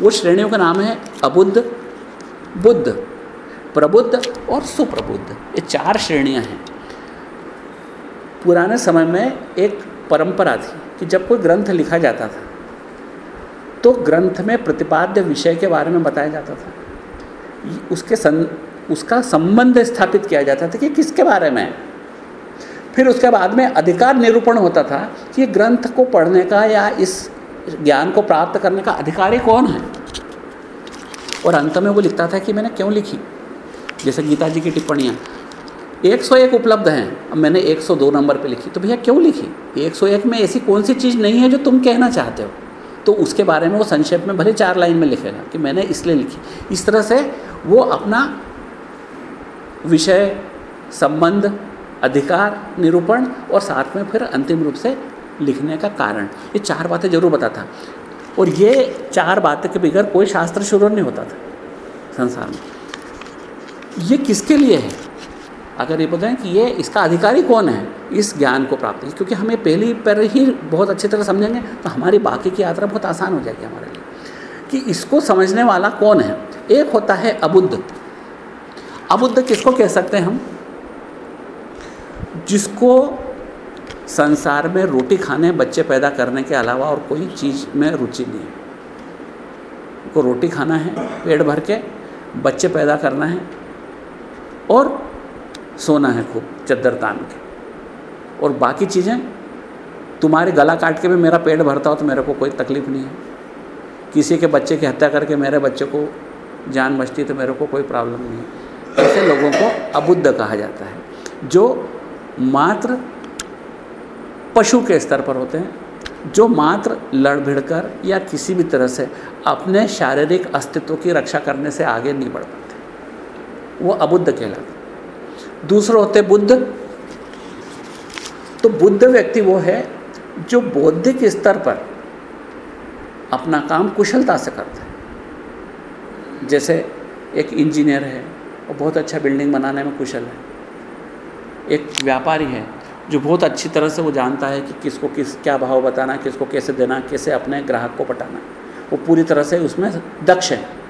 वो श्रेणियों का नाम है अबुद्ध बुद्ध प्रबुद्ध और सुप्रबुद्ध। ये चार श्रेणियाँ हैं। पुराने समय में एक परंपरा थी कि जब कोई ग्रंथ लिखा जाता था तो ग्रंथ में प्रतिपाद्य विषय के बारे में बताया जाता था। उसके सं, उसका संबंध स्थापित किया जाता था कि किसके बारे में? फिर उसके बाद में अधिकार निरूपण होता था कि ग्रंथ को पढ़ने का या इस ज्ञान को प्राप्त करने का अधिकारी कौन है? और अंत में वो लिखता था कि मैंने क्यों लिखी? जैसे गीता जी की टिप्पणियाँ 101 उपलब्ध हैं, अब मैंने 102 नंबर पे लिखी तो भैया क्यों लिखी? 101 में ऐसी कौन सी चीज़ नहीं है जो तुम कहना चाहते हो? तो उसके बारे में वो संक्षेप में भले चार लाइन में लिखेगा कि मैंने इसलिए लिखी। इस तरह से वो अपना विषय, संबंध अधिकार, निरूपण और साथ में फिर अंतिम रूप से लिखने का कारण। ये चार बातें ज़रूर बताता और ये चार बातें के बगैर कोई शास्त्र शुरू नहीं होता था संसार में। ये किसके लिए है? अगर ये बताएँ कि ये इसका अधिकारी कौन है? इस ज्ञान को प्राप्त क्योंकि हमें पहली पर ही बहुत अच्छी तरह समझेंगे तो हमारी बाकी की यात्रा बहुत आसान हो जाएगी हमारे लिए। कि इसको समझने वाला कौन है? एक होता है अबुद्ध। अबुद्ध किसको कह सकते हैं हम? जिसको संसार में रोटी खाने बच्चे पैदा करने के अलावा और कोई चीज़ में रुचि नहीं है। को रोटी खाना है, पेट भर के बच्चे पैदा करना है और सोना है खूब, चद्दर तान के। और बाकी चीज़ें, तुम्हारे गला काट के भी मेरा पेट भरता हो तो मेरे को कोई तकलीफ़ नहीं है। किसी के बच्चे की हत्या करके मेरे बच्चे को जान बचती तो मेरे को कोई प्रॉब्लम नहीं है। ऐसे लोगों को अबुद्ध कहा जाता है। जो मात्र पशु के स्तर पर होते हैं, जो मात्र लड़ भिड़ कर या किसी भी तरह से अपने शारीरिक अस्तित्व की रक्षा करने से आगे नहीं बढ़ पाते। वो अबुद्ध कहलाते दूसरे होते बुद्ध। तो बुद्ध व्यक्ति वो है, जो बौद्धिक स्तर पर अपना काम कुशलता से करता है। जैसे एक इंजीनियर है, वो बहुत अच्छा बिल्डिंग बनाने में कुशल है। एक व्यापारी है, जो बहुत अच्छी तरह से वो जानता है कि किसको किस, क्या भाव बताना, किसको कैसे देना, कैसे अपने ग्राहक को पटाना। वो पूरी तरह से उसमें दक्ष है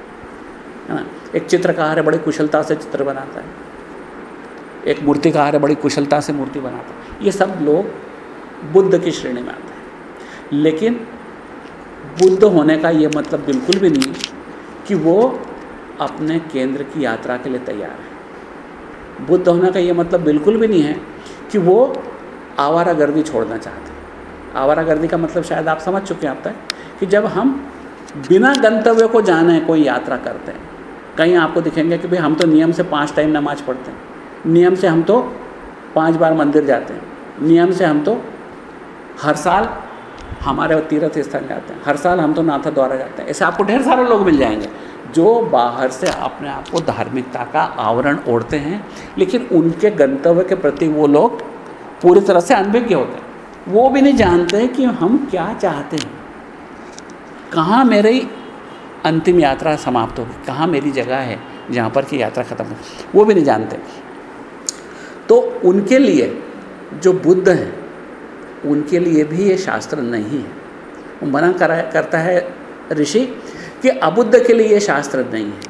है ना? एक चित्रकार है, बड़ी कुशलता से चित्र बनाता है। एक मूर्तिकार है, बड़ी कुशलता से मूर्ति बनाता है। ये सब लोग बुद्ध की श्रेणी में आते हैं। लेकिन बुद्ध होने का ये मतलब बिल्कुल भी नहीं कि वो अपने केंद्र की यात्रा के लिए तैयार है। बुद्ध होने का ये मतलब बिल्कुल भी नहीं है कि वो आवारा गर्दी छोड़ना चाहते हैं। आवारा गर्दी का मतलब शायद आप समझ चुके हैं अब तक कि जब हम बिना गंतव्य को जाने कोई यात्रा करते हैं, कहीं आपको दिखेंगे कि भाई हम तो नियम से पाँच टाइम नमाज़ पढ़ते हैं। नियम से हम तो पाँच बार मंदिर जाते हैं। नियम से हम तो हर साल हमारे तीर्थ स्थान जाते हैं। हर साल हम तो नाथा द्वारा जाते हैं। ऐसे आपको ढेर सारे लोग मिल जाएँगे। जो बाहर से अपने आप को धार्मिकता का आवरण ओढ़ते हैं, लेकिन उनके गंतव्य के प्रति वो लोग पूरी तरह से अनभिज्ञ होते हैं। वो भी नहीं जानते कि हम क्या चाहते हैं। कहाँ मेरी अंतिम यात्रा समाप्त होगी? कहाँ मेरी जगह है जहाँ पर कि यात्रा खत्म हो? वो भी नहीं जानते। तो उनके लिए जो बुद्ध हैं, उनके लिए भी ये शास्त्र नहीं है। वो मना करा, करता है ऋषि कि अबुद्ध के लिए ये शास्त्र नहीं है।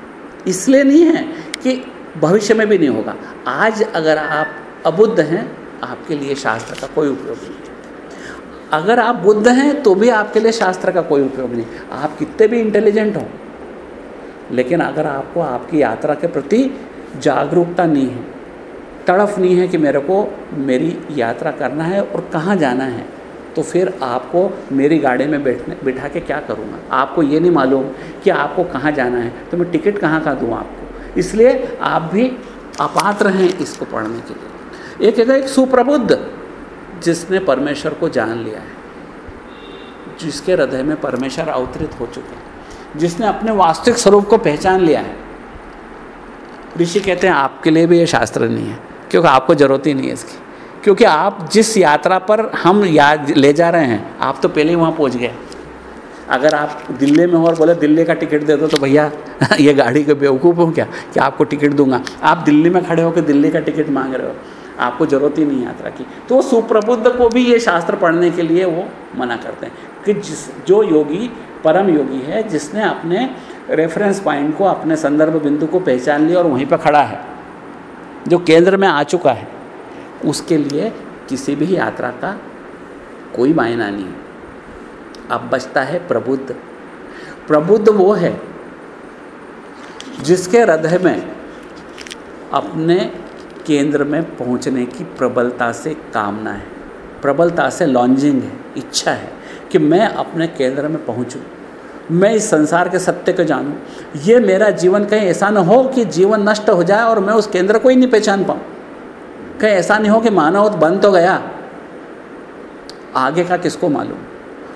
इसलिए नहीं है कि भविष्य में भी नहीं होगा। आज अगर आप अबुद्ध हैं, आपके लिए शास्त्र का कोई उपयोग नहीं। अगर आप बुद्ध हैं तो भी आपके लिए शास्त्र का कोई उपयोग नहीं। आप कितने भी इंटेलिजेंट हो, लेकिन अगर आपको आपकी यात्रा के प्रति जागरूकता नहीं है, तड़फ नहीं है कि मेरे को मेरी यात्रा करना है और कहाँ जाना है तो फिर आपको मेरी गाड़ी में बैठने बिठा के क्या करूँगा? आपको ये नहीं मालूम कि आपको कहाँ जाना है तो मैं टिकट कहाँ का दूँ आपको? इसलिए आप भी अपात्र हैं इसको पढ़ने के लिए। एक है, एक सुप्रबुद्ध जिसने परमेश्वर को जान लिया है, जिसके हृदय में परमेश्वर अवतरित हो चुके हैं, जिसने अपने वास्तविक स्वरूप को पहचान लिया है। ऋषि कहते हैं, आपके लिए भी ये शास्त्र नहीं है, क्योंकि आपको ज़रूरत ही नहीं है इसकी। क्योंकि आप जिस यात्रा पर हम याद ले जा रहे हैं, आप तो पहले ही वहाँ पहुँच गए। अगर आप दिल्ली में हो और बोले, दिल्ली का टिकट दे दो तो भैया, [laughs] ये गाड़ी के बेवकूफ़ हो क्या? कि आपको टिकट दूँगा? आप दिल्ली में खड़े होकर दिल्ली का टिकट मांग रहे हो। आपको ज़रूरत ही नहीं यात्रा की। तो सुप्रबुद्ध को भी ये शास्त्र पढ़ने के लिए वो मना करते हैं कि जिस, जो योगी परम योगी है, जिसने अपने रेफरेंस पॉइंट को, अपने संदर्भ बिंदु को पहचान लिया और वहीं पर खड़ा है, जो केंद्र में आ चुका है उसके लिए किसी भी यात्रा का कोई मायना नहीं। अब बचता है प्रबुद्ध। प्रबुद्ध वो है जिसके हृदय में अपने केंद्र में पहुँचने की प्रबलता से कामना है। प्रबलता से लॉन्जिंग है, इच्छा है कि मैं अपने केंद्र में पहुंचूं। मैं इस संसार के सत्य को जानूं। ये मेरा जीवन कहीं ऐसा न हो कि जीवन नष्ट हो जाए और मैं उस केंद्र को ही नहीं पहचान पाऊँ। कहीं, ऐसा नहीं हो कि मानव बन तो गया। आगे का किसको मालूम?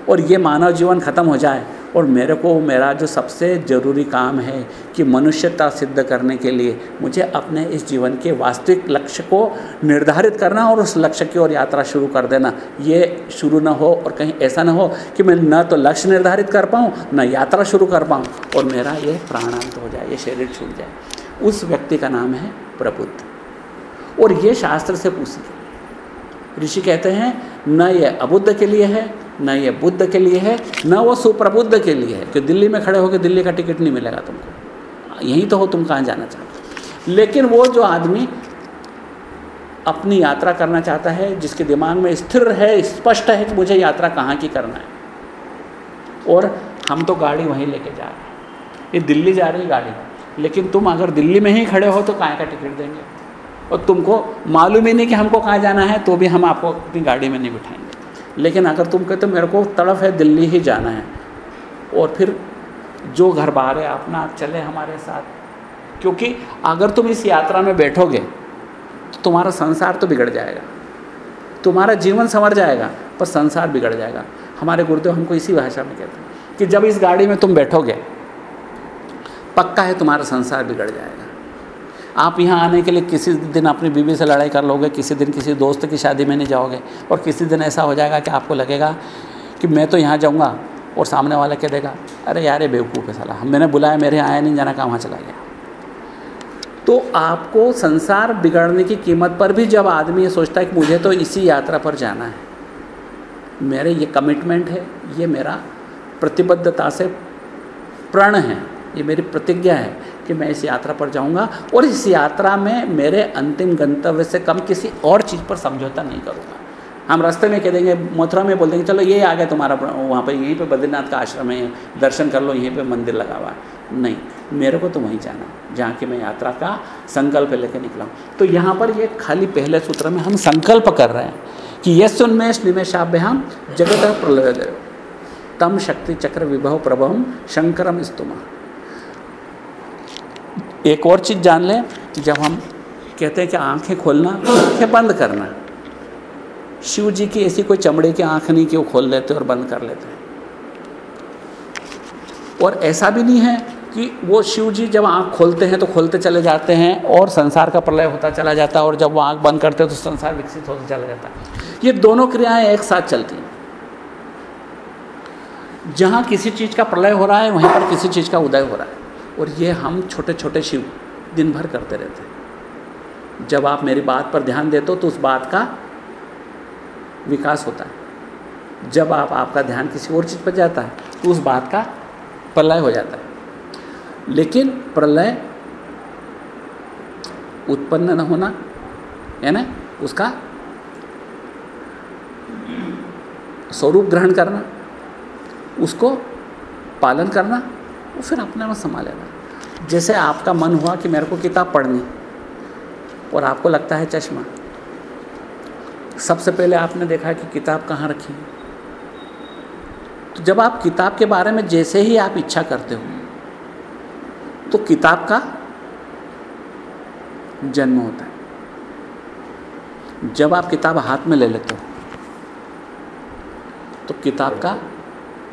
और ये मानव जीवन ख़त्म हो जाए। और मेरे को, मेरा जो सबसे ज़रूरी काम है कि मनुष्यता सिद्ध करने के लिए मुझे अपने इस जीवन के वास्तविक लक्ष्य को निर्धारित करना और उस लक्ष्य की ओर यात्रा शुरू कर देना। ये शुरू ना हो और कहीं ऐसा ना हो कि मैं न तो लक्ष्य निर्धारित कर पाऊँ, न यात्रा शुरू कर पाऊँ और मेरा ये प्राणांत हो जाए, ये शरीर छूट जाए। उस व्यक्ति का नाम है प्रबुद्ध। और ये शास्त्र से पूछिए ऋषि कहते हैं, न ये अबुद्ध के लिए है, न ये बुद्ध के लिए है, न वो सुप्रबुद्ध के लिए है। कि दिल्ली में खड़े होकर दिल्ली का टिकट नहीं मिलेगा तुमको। यहीं तो हो, तुम कहाँ जाना चाहते लेकिन वो जो आदमी अपनी यात्रा करना चाहता है, जिसके दिमाग में स्थिर है, स्पष्ट है कि मुझे यात्रा कहाँ की करना है। और हम तो गाड़ी वहीं लेके जा रहे हैं। ये दिल्ली जा रही है गाड़ी। लेकिन तुम अगर दिल्ली में ही खड़े हो तो कहाँ का टिकट देंगे? और तुमको मालूम ही नहीं कि हमको कहाँ जाना है तो भी हम आपको अपनी गाड़ी में नहीं बिठाएँगे। लेकिन अगर तुम कहते तो मेरे को तड़फ है, दिल्ली ही जाना है। और फिर जो घर बाहर है अपना आप चले हमारे साथ। क्योंकि अगर तुम इस यात्रा में बैठोगे तो तुम्हारा संसार तो बिगड़ जाएगा। तुम्हारा जीवन संवर जाएगा, पर संसार बिगड़ जाएगा। हमारे गुरुदेव हमको इसी भाषा में कहते हैं कि जब इस गाड़ी में तुम बैठोगे, पक्का है तुम्हारा संसार बिगड़ जाएगा। आप यहाँ आने के लिए किसी दिन अपनी बीवी से लड़ाई कर लोगे, किसी दिन किसी दोस्त की शादी में नहीं जाओगे और किसी दिन ऐसा हो जाएगा कि आपको लगेगा कि मैं तो यहाँ जाऊँगा और सामने वाला कह देगा, अरे यार, ये बेवकूफ़ है सलाह मैंने बुलाया, मेरे आया नहीं, जाना कहाँ, वहाँ चला गया। तो आपको संसार बिगड़ने की कीमत पर भी जब आदमी ये सोचता है कि मुझे तो इसी यात्रा पर जाना है, मेरे ये कमिटमेंट है, ये मेरा प्रतिबद्धता से प्रण है, ये मेरी प्रतिज्ञा है कि मैं इस यात्रा पर जाऊँगा और इस यात्रा में मेरे अंतिम गंतव्य से कम किसी और चीज़ पर समझौता नहीं करूँगा। हम रास्ते में कह देंगे, मथुरा में बोल देंगे, चलो, ये आ गया तुम्हारा वहाँ पर यहीं पे बद्रीनाथ का आश्रम है, दर्शन कर लो, यहीं पे मंदिर लगा हुआ है। नहीं, मेरे को तो वहीं जाना जहाँ की मैं यात्रा का संकल्प लेकर निकला हूँ। तो यहाँ पर ये खाली पहले सूत्र में हम संकल्प कर रहे हैं कि यश उन्मेष निमेशाभ्य हम जगत प्रलय तम शक्ति चक्र विभव प्रभव शंकरम स्तुमा। एक और चीज़ जान लें जब हम कहते हैं कि आँखें खोलना, आँखें बंद करना शिव जी की ऐसी कोई चमड़े की आँख नहीं कि वो खोल लेते और बंद कर लेते हैं। और ऐसा भी नहीं है कि वो शिव जी जब आँख खोलते हैं तो खोलते चले जाते हैं और संसार का प्रलय होता चला जाता है और जब वो आँख बंद करते हैं तो संसार विकसित होता चला जाता है। ये दोनों क्रियाएँ एक साथ चलती हैं। जहाँ किसी चीज़ का प्रलय हो रहा है, वहीं पर किसी चीज़ का उदय हो रहा है। और ये हम छोटे छोटे शिव दिन भर करते रहते हैं। जब आप मेरी बात पर ध्यान देते हो तो उस बात का विकास होता है। जब आप आपका ध्यान किसी और चीज़ पर जाता है तो उस बात का प्रलय हो जाता है। लेकिन प्रलय उत्पन्न न होना, है ना, उसका स्वरूप ग्रहण करना, उसको पालन करना और फिर अपने में संभालेगा। जैसे आपका मन हुआ कि मेरे को किताब पढ़नी, और आपको लगता है चश्मा, सबसे पहले आपने देखा कि किताब कहाँ रखी है। तो जब आप किताब के बारे में जैसे ही आप इच्छा करते हो तो किताब का जन्म होता है। जब आप किताब हाथ में ले लेते हो तो किताब का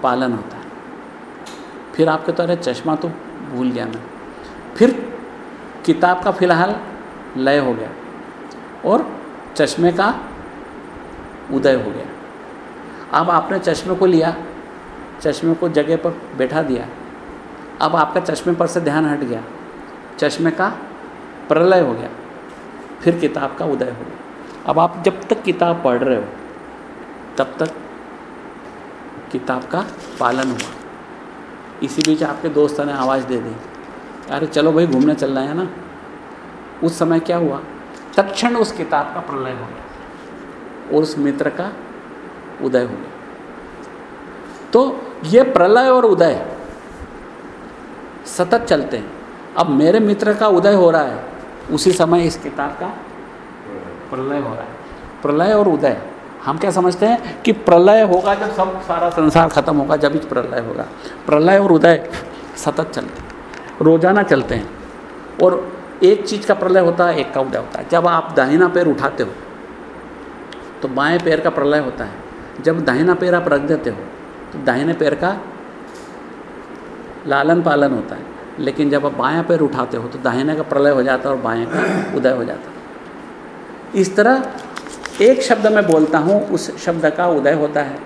पालन होता है। फिर आपके तो अरे चश्मा तो भूल गया मैं। फिर किताब का फ़िलहाल लय हो गया और चश्मे का उदय हो गया। अब आपने चश्मे को लिया, चश्मे को जगह पर बैठा दिया, अब आपका चश्मे पर से ध्यान हट गया, चश्मे का प्रलय हो गया, फिर किताब का उदय हो गया। अब आप जब तक किताब पढ़ रहे हो, तब तक किताब का पालन हुआ। इसी बीच आपके दोस्त ने आवाज़ दे दी। अरे चलो भाई, घूमने चल रहे हैं ना। उस समय क्या हुआ? तत्क्षण उस किताब का प्रलय हो गया और उस मित्र का उदय हो गया। तो ये प्रलय और उदय सतत चलते हैं। अब मेरे मित्र का उदय हो रहा है, उसी समय इस किताब का प्रलय हो रहा है। प्रलय और उदय। हम क्या समझते हैं कि प्रलय होगा जब सब सारा संसार खत्म होगा, जब ही प्रलय होगा। प्रलय और उदय सतत चलते रोज़ाना चलते हैं। और एक चीज़ का प्रलय होता है, एक का उदय होता है। जब आप दाहिना पैर उठाते हो तो बाएँ पैर का प्रलय होता है। जब दाहिना पैर आप रख देते हो तो दाहिने पैर का लालन पालन होता है। लेकिन जब आप बायां पैर उठाते हो तो दाहिने का प्रलय हो जाता है और बाएँ का उदय हो जाता है। इस तरह एक शब्द मैं बोलता हूँ, उस शब्द का उदय होता है।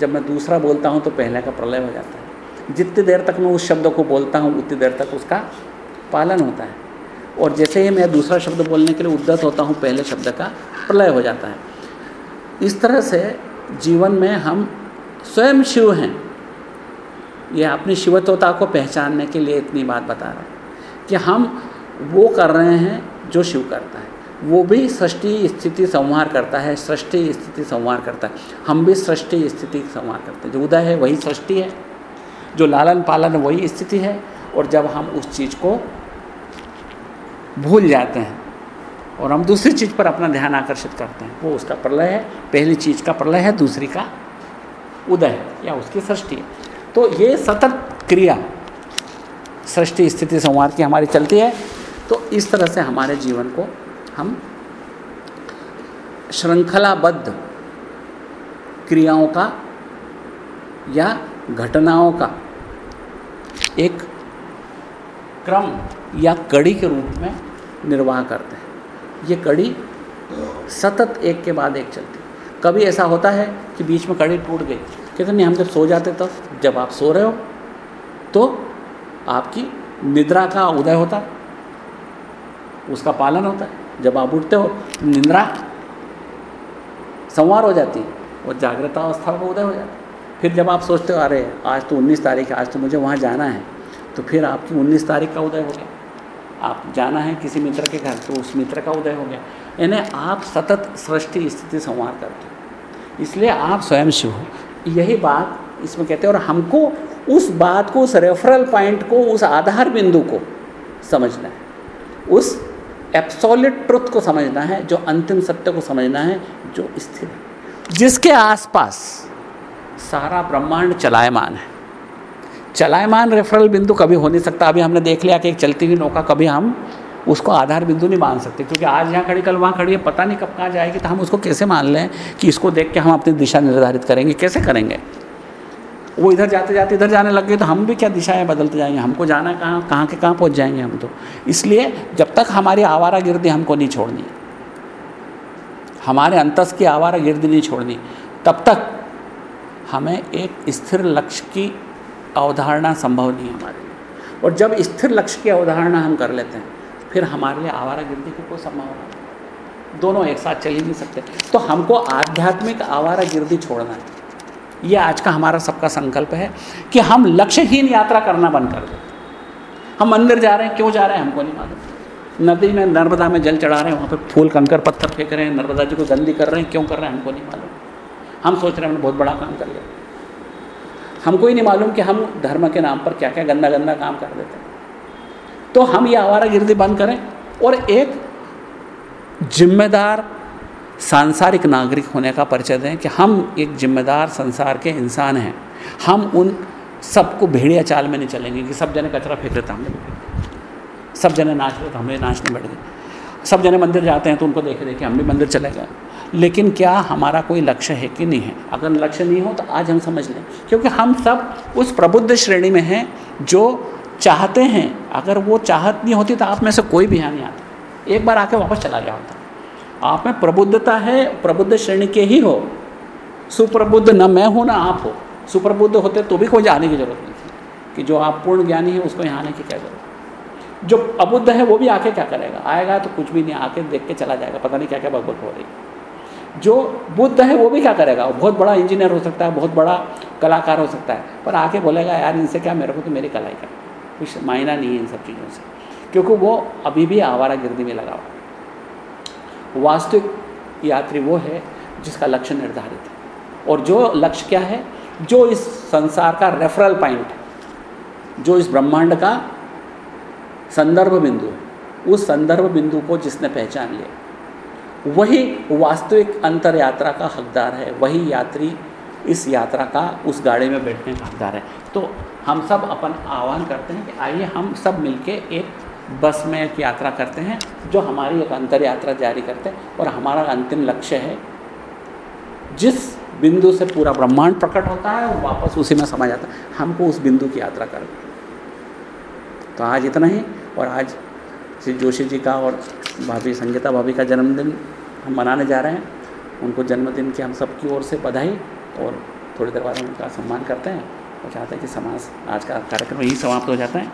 जब मैं दूसरा बोलता हूँ तो पहले का प्रलय हो जाता है। जितनी देर तक मैं उस शब्द को बोलता हूँ, उतनी देर तक उसका पालन होता है। और जैसे ही मैं दूसरा शब्द बोलने के लिए उद्दत होता हूँ, पहले शब्द का प्रलय हो जाता है। इस तरह से जीवन में हम स्वयं शिव हैं। ये अपनी शिवत्वता को पहचानने के लिए इतनी बात बता रहा हूँ कि हम वो कर रहे हैं जो शिव करता है। वो भी सृष्टि स्थिति संहार करता है, सृष्टि स्थिति संहार करता है। हम भी सृष्टि स्थिति संहार करते हैं। जो उदय है, वही सृष्टि है। जो लालन पालन वही स्थिति है। और जब हम उस चीज़ को भूल जाते हैं और हम दूसरी चीज़ पर अपना ध्यान आकर्षित करते हैं, वो उसका प्रलय है। पहली चीज़ का प्रलय है, दूसरी का उदय है, या उसकी सृष्टि है। तो ये सतत क्रिया, सृष्टि स्थिति संवाद की हमारी चलती है। तो इस तरह से हमारे जीवन को हम श्रृंखलाबद्ध क्रियाओं का या घटनाओं का एक क्रम या कड़ी के रूप में निर्वाह करते हैं। ये कड़ी सतत एक के बाद एक चलती कभी ऐसा होता है कि बीच में कड़ी टूट गई, कहते नहीं, हम जब सो जाते तब, जब आप सो रहे हो तो आपकी निद्रा का उदय होता है, उसका पालन होता है। जब आप उठते हो, निंद्रा संवार हो जाती, और जागृत अवस्था का उदय हो जाता। फिर जब आप सोचते हो, अरे, आज तो उन्नीस तारीख है, आज तो मुझे वहाँ जाना है तो फिर आपकी उन्नीस तारीख का उदय हो गया। आप जाना है किसी मित्र के घर तो उस मित्र का उदय हो गया। यानी आप सतत सृष्टि स्थिति संवार करते हो। इसलिए आप स्वयं शिव हो। यही बात इसमें कहते हैं, और हमको उस बात को, उस रेफरल पॉइंट को, उस आधार बिंदु को समझना है। उस एप्सोलिट ट्रुथ को समझना है, जो अंतिम सत्य को समझना है, जो स्थिर है। जिसके आसपास सारा ब्रह्मांड चलायमान है। चलायमान रेफरल बिंदु कभी हो नहीं सकता। अभी हमने देख लिया कि एक चलती हुई नौका कभी हम उसको आधार बिंदु नहीं मान सकते, क्योंकि आज यहाँ खड़ी, कल वहाँ खड़ी है, पता नहीं कब कहाँ जाएगी। तो हम उसको कैसे मान लें कि इसको देख के हम अपनी दिशा निर्धारित करेंगे, कैसे करेंगे? वो इधर जाते जाते इधर जाने लग गए तो हम भी क्या दिशाएँ बदलते जाएँगे? हमको जाना कहाँ कहाँ के, कहाँ पहुँच जाएँगे हम तो। इसलिए जब तक हमारी आवारा गिरदी हमको नहीं छोड़नी। हमारे अंतस की आवारा गिरदी नहीं छोड़नी। तब तक हमें एक स्थिर लक्ष्य की अवधारणा संभव नहीं है हमारे लिए। और जब स्थिर लक्ष्य की अवधारणा हम कर लेते हैं, फिर हमारे लिए आवारा गिरदी की कोई संभावना नहीं दोनों एक साथ चल ही नहीं सकते। तो हमको आध्यात्मिक आवारा गिरदी छोड़ना है। ये आज का हमारा सबका संकल्प है कि हम लक्ष्यहीन यात्रा करना बंद कर दें। हम मंदिर जा रहे हैं, क्यों जा रहे हैं हमको नहीं मालूम। नदी में, नर्मदा में जल चढ़ा रहे हैं, वहाँ पे फूल, कंकर, पत्थर फेंक रहे हैं, नर्मदा जी को गंदी कर रहे हैं, क्यों कर रहे हैं हमको नहीं मालूम। हम सोच रहे हैं हमने बहुत बड़ा काम कर लिया। हमको ही नहीं मालूम कि हम धर्म के नाम पर क्या क्या गंदा गंदा काम कर देते हैं। तो हम ये आवारा गिरदी बंद करें और एक जिम्मेदार सांसारिक नागरिक होने का परिचय दें कि हम एक जिम्मेदार संसार के इंसान हैं। हम उन सबको भेड़िया चाल में नहीं चलेंगे कि सब जने कचरा फेंक रहे हमने। सब जने नाच रहे थे हमें नाचने बैठ गए। सब जने मंदिर जाते हैं तो उनको देखे देखे हम भी मंदिर चले गए। लेकिन क्या हमारा कोई लक्ष्य है कि नहीं है? अगर लक्ष्य नहीं हो तो आज हम समझ लें, क्योंकि हम सब उस प्रबुद्ध श्रेणी में हैं जो चाहते हैं। अगर वो चाहत नहीं होती तो आप में से कोई भी यहाँ नहीं आता। एक बार आके वापस चला गया होता। आप में प्रबुद्धता है, प्रबुद्ध श्रेणी के ही हो। सुप्रबुद्ध न मैं हूँ ना आप हो। सुप्रबुद्ध होते तो भी कोई जाने की ज़रूरत नहीं थी। कि जो आप पूर्ण ज्ञानी है, उसको यहाँ आने की क्या ज़रूरत जो अबुद्ध है, वो भी आके क्या करेगा? आएगा तो कुछ भी नहीं, आके देख के चला जाएगा। पता नहीं क्या क्या बकबक हो रही जो बुद्ध है, वो भी क्या करेगा? वो बहुत बड़ा इंजीनियर हो सकता है, बहुत बड़ा कलाकार हो सकता है। पर आके बोलेगा, यार, इनसे क्या? मेरे को तो मेरी कलाई का कुछ मायना नहीं है इन सब चीज़ों से। क्योंकि वो अभी भी आवारा गिरदी में लगा हुआ वास्तविक यात्री वो है जिसका लक्ष्य निर्धारित है। और जो लक्ष्य क्या है? जो इस संसार का रेफरल पॉइंट है, जो इस ब्रह्मांड का संदर्भ बिंदु है, उस संदर्भ बिंदु को जिसने पहचान लिया वही वास्तविक अंतर यात्रा का हकदार है, वही यात्री इस यात्रा का, उस गाड़ी में बैठने का हकदार है। तो हम सब अपन आह्वान करते हैं कि आइए हम सब मिलके एक बस में एक यात्रा करते हैं, जो हमारी एक अंतर यात्रा जारी करते हैं और हमारा अंतिम लक्ष्य है। जिस बिंदु से पूरा ब्रह्मांड प्रकट होता है वापस उसी में समा जाता है। हमको उस बिंदु की यात्रा करनी तो आज इतना ही, और आज श्री जोशी जी का और भाभी संगीता भाभी का जन्मदिन हम मनाने जा रहे हैं। उनको जन्मदिन की हम सबकी ओर से बधाई और थोड़ी देर बाद उनका सम्मान करते हैं। और चाहते हैं कि समाज, आज का कार्यक्रम यही समाप्त हो जाता है।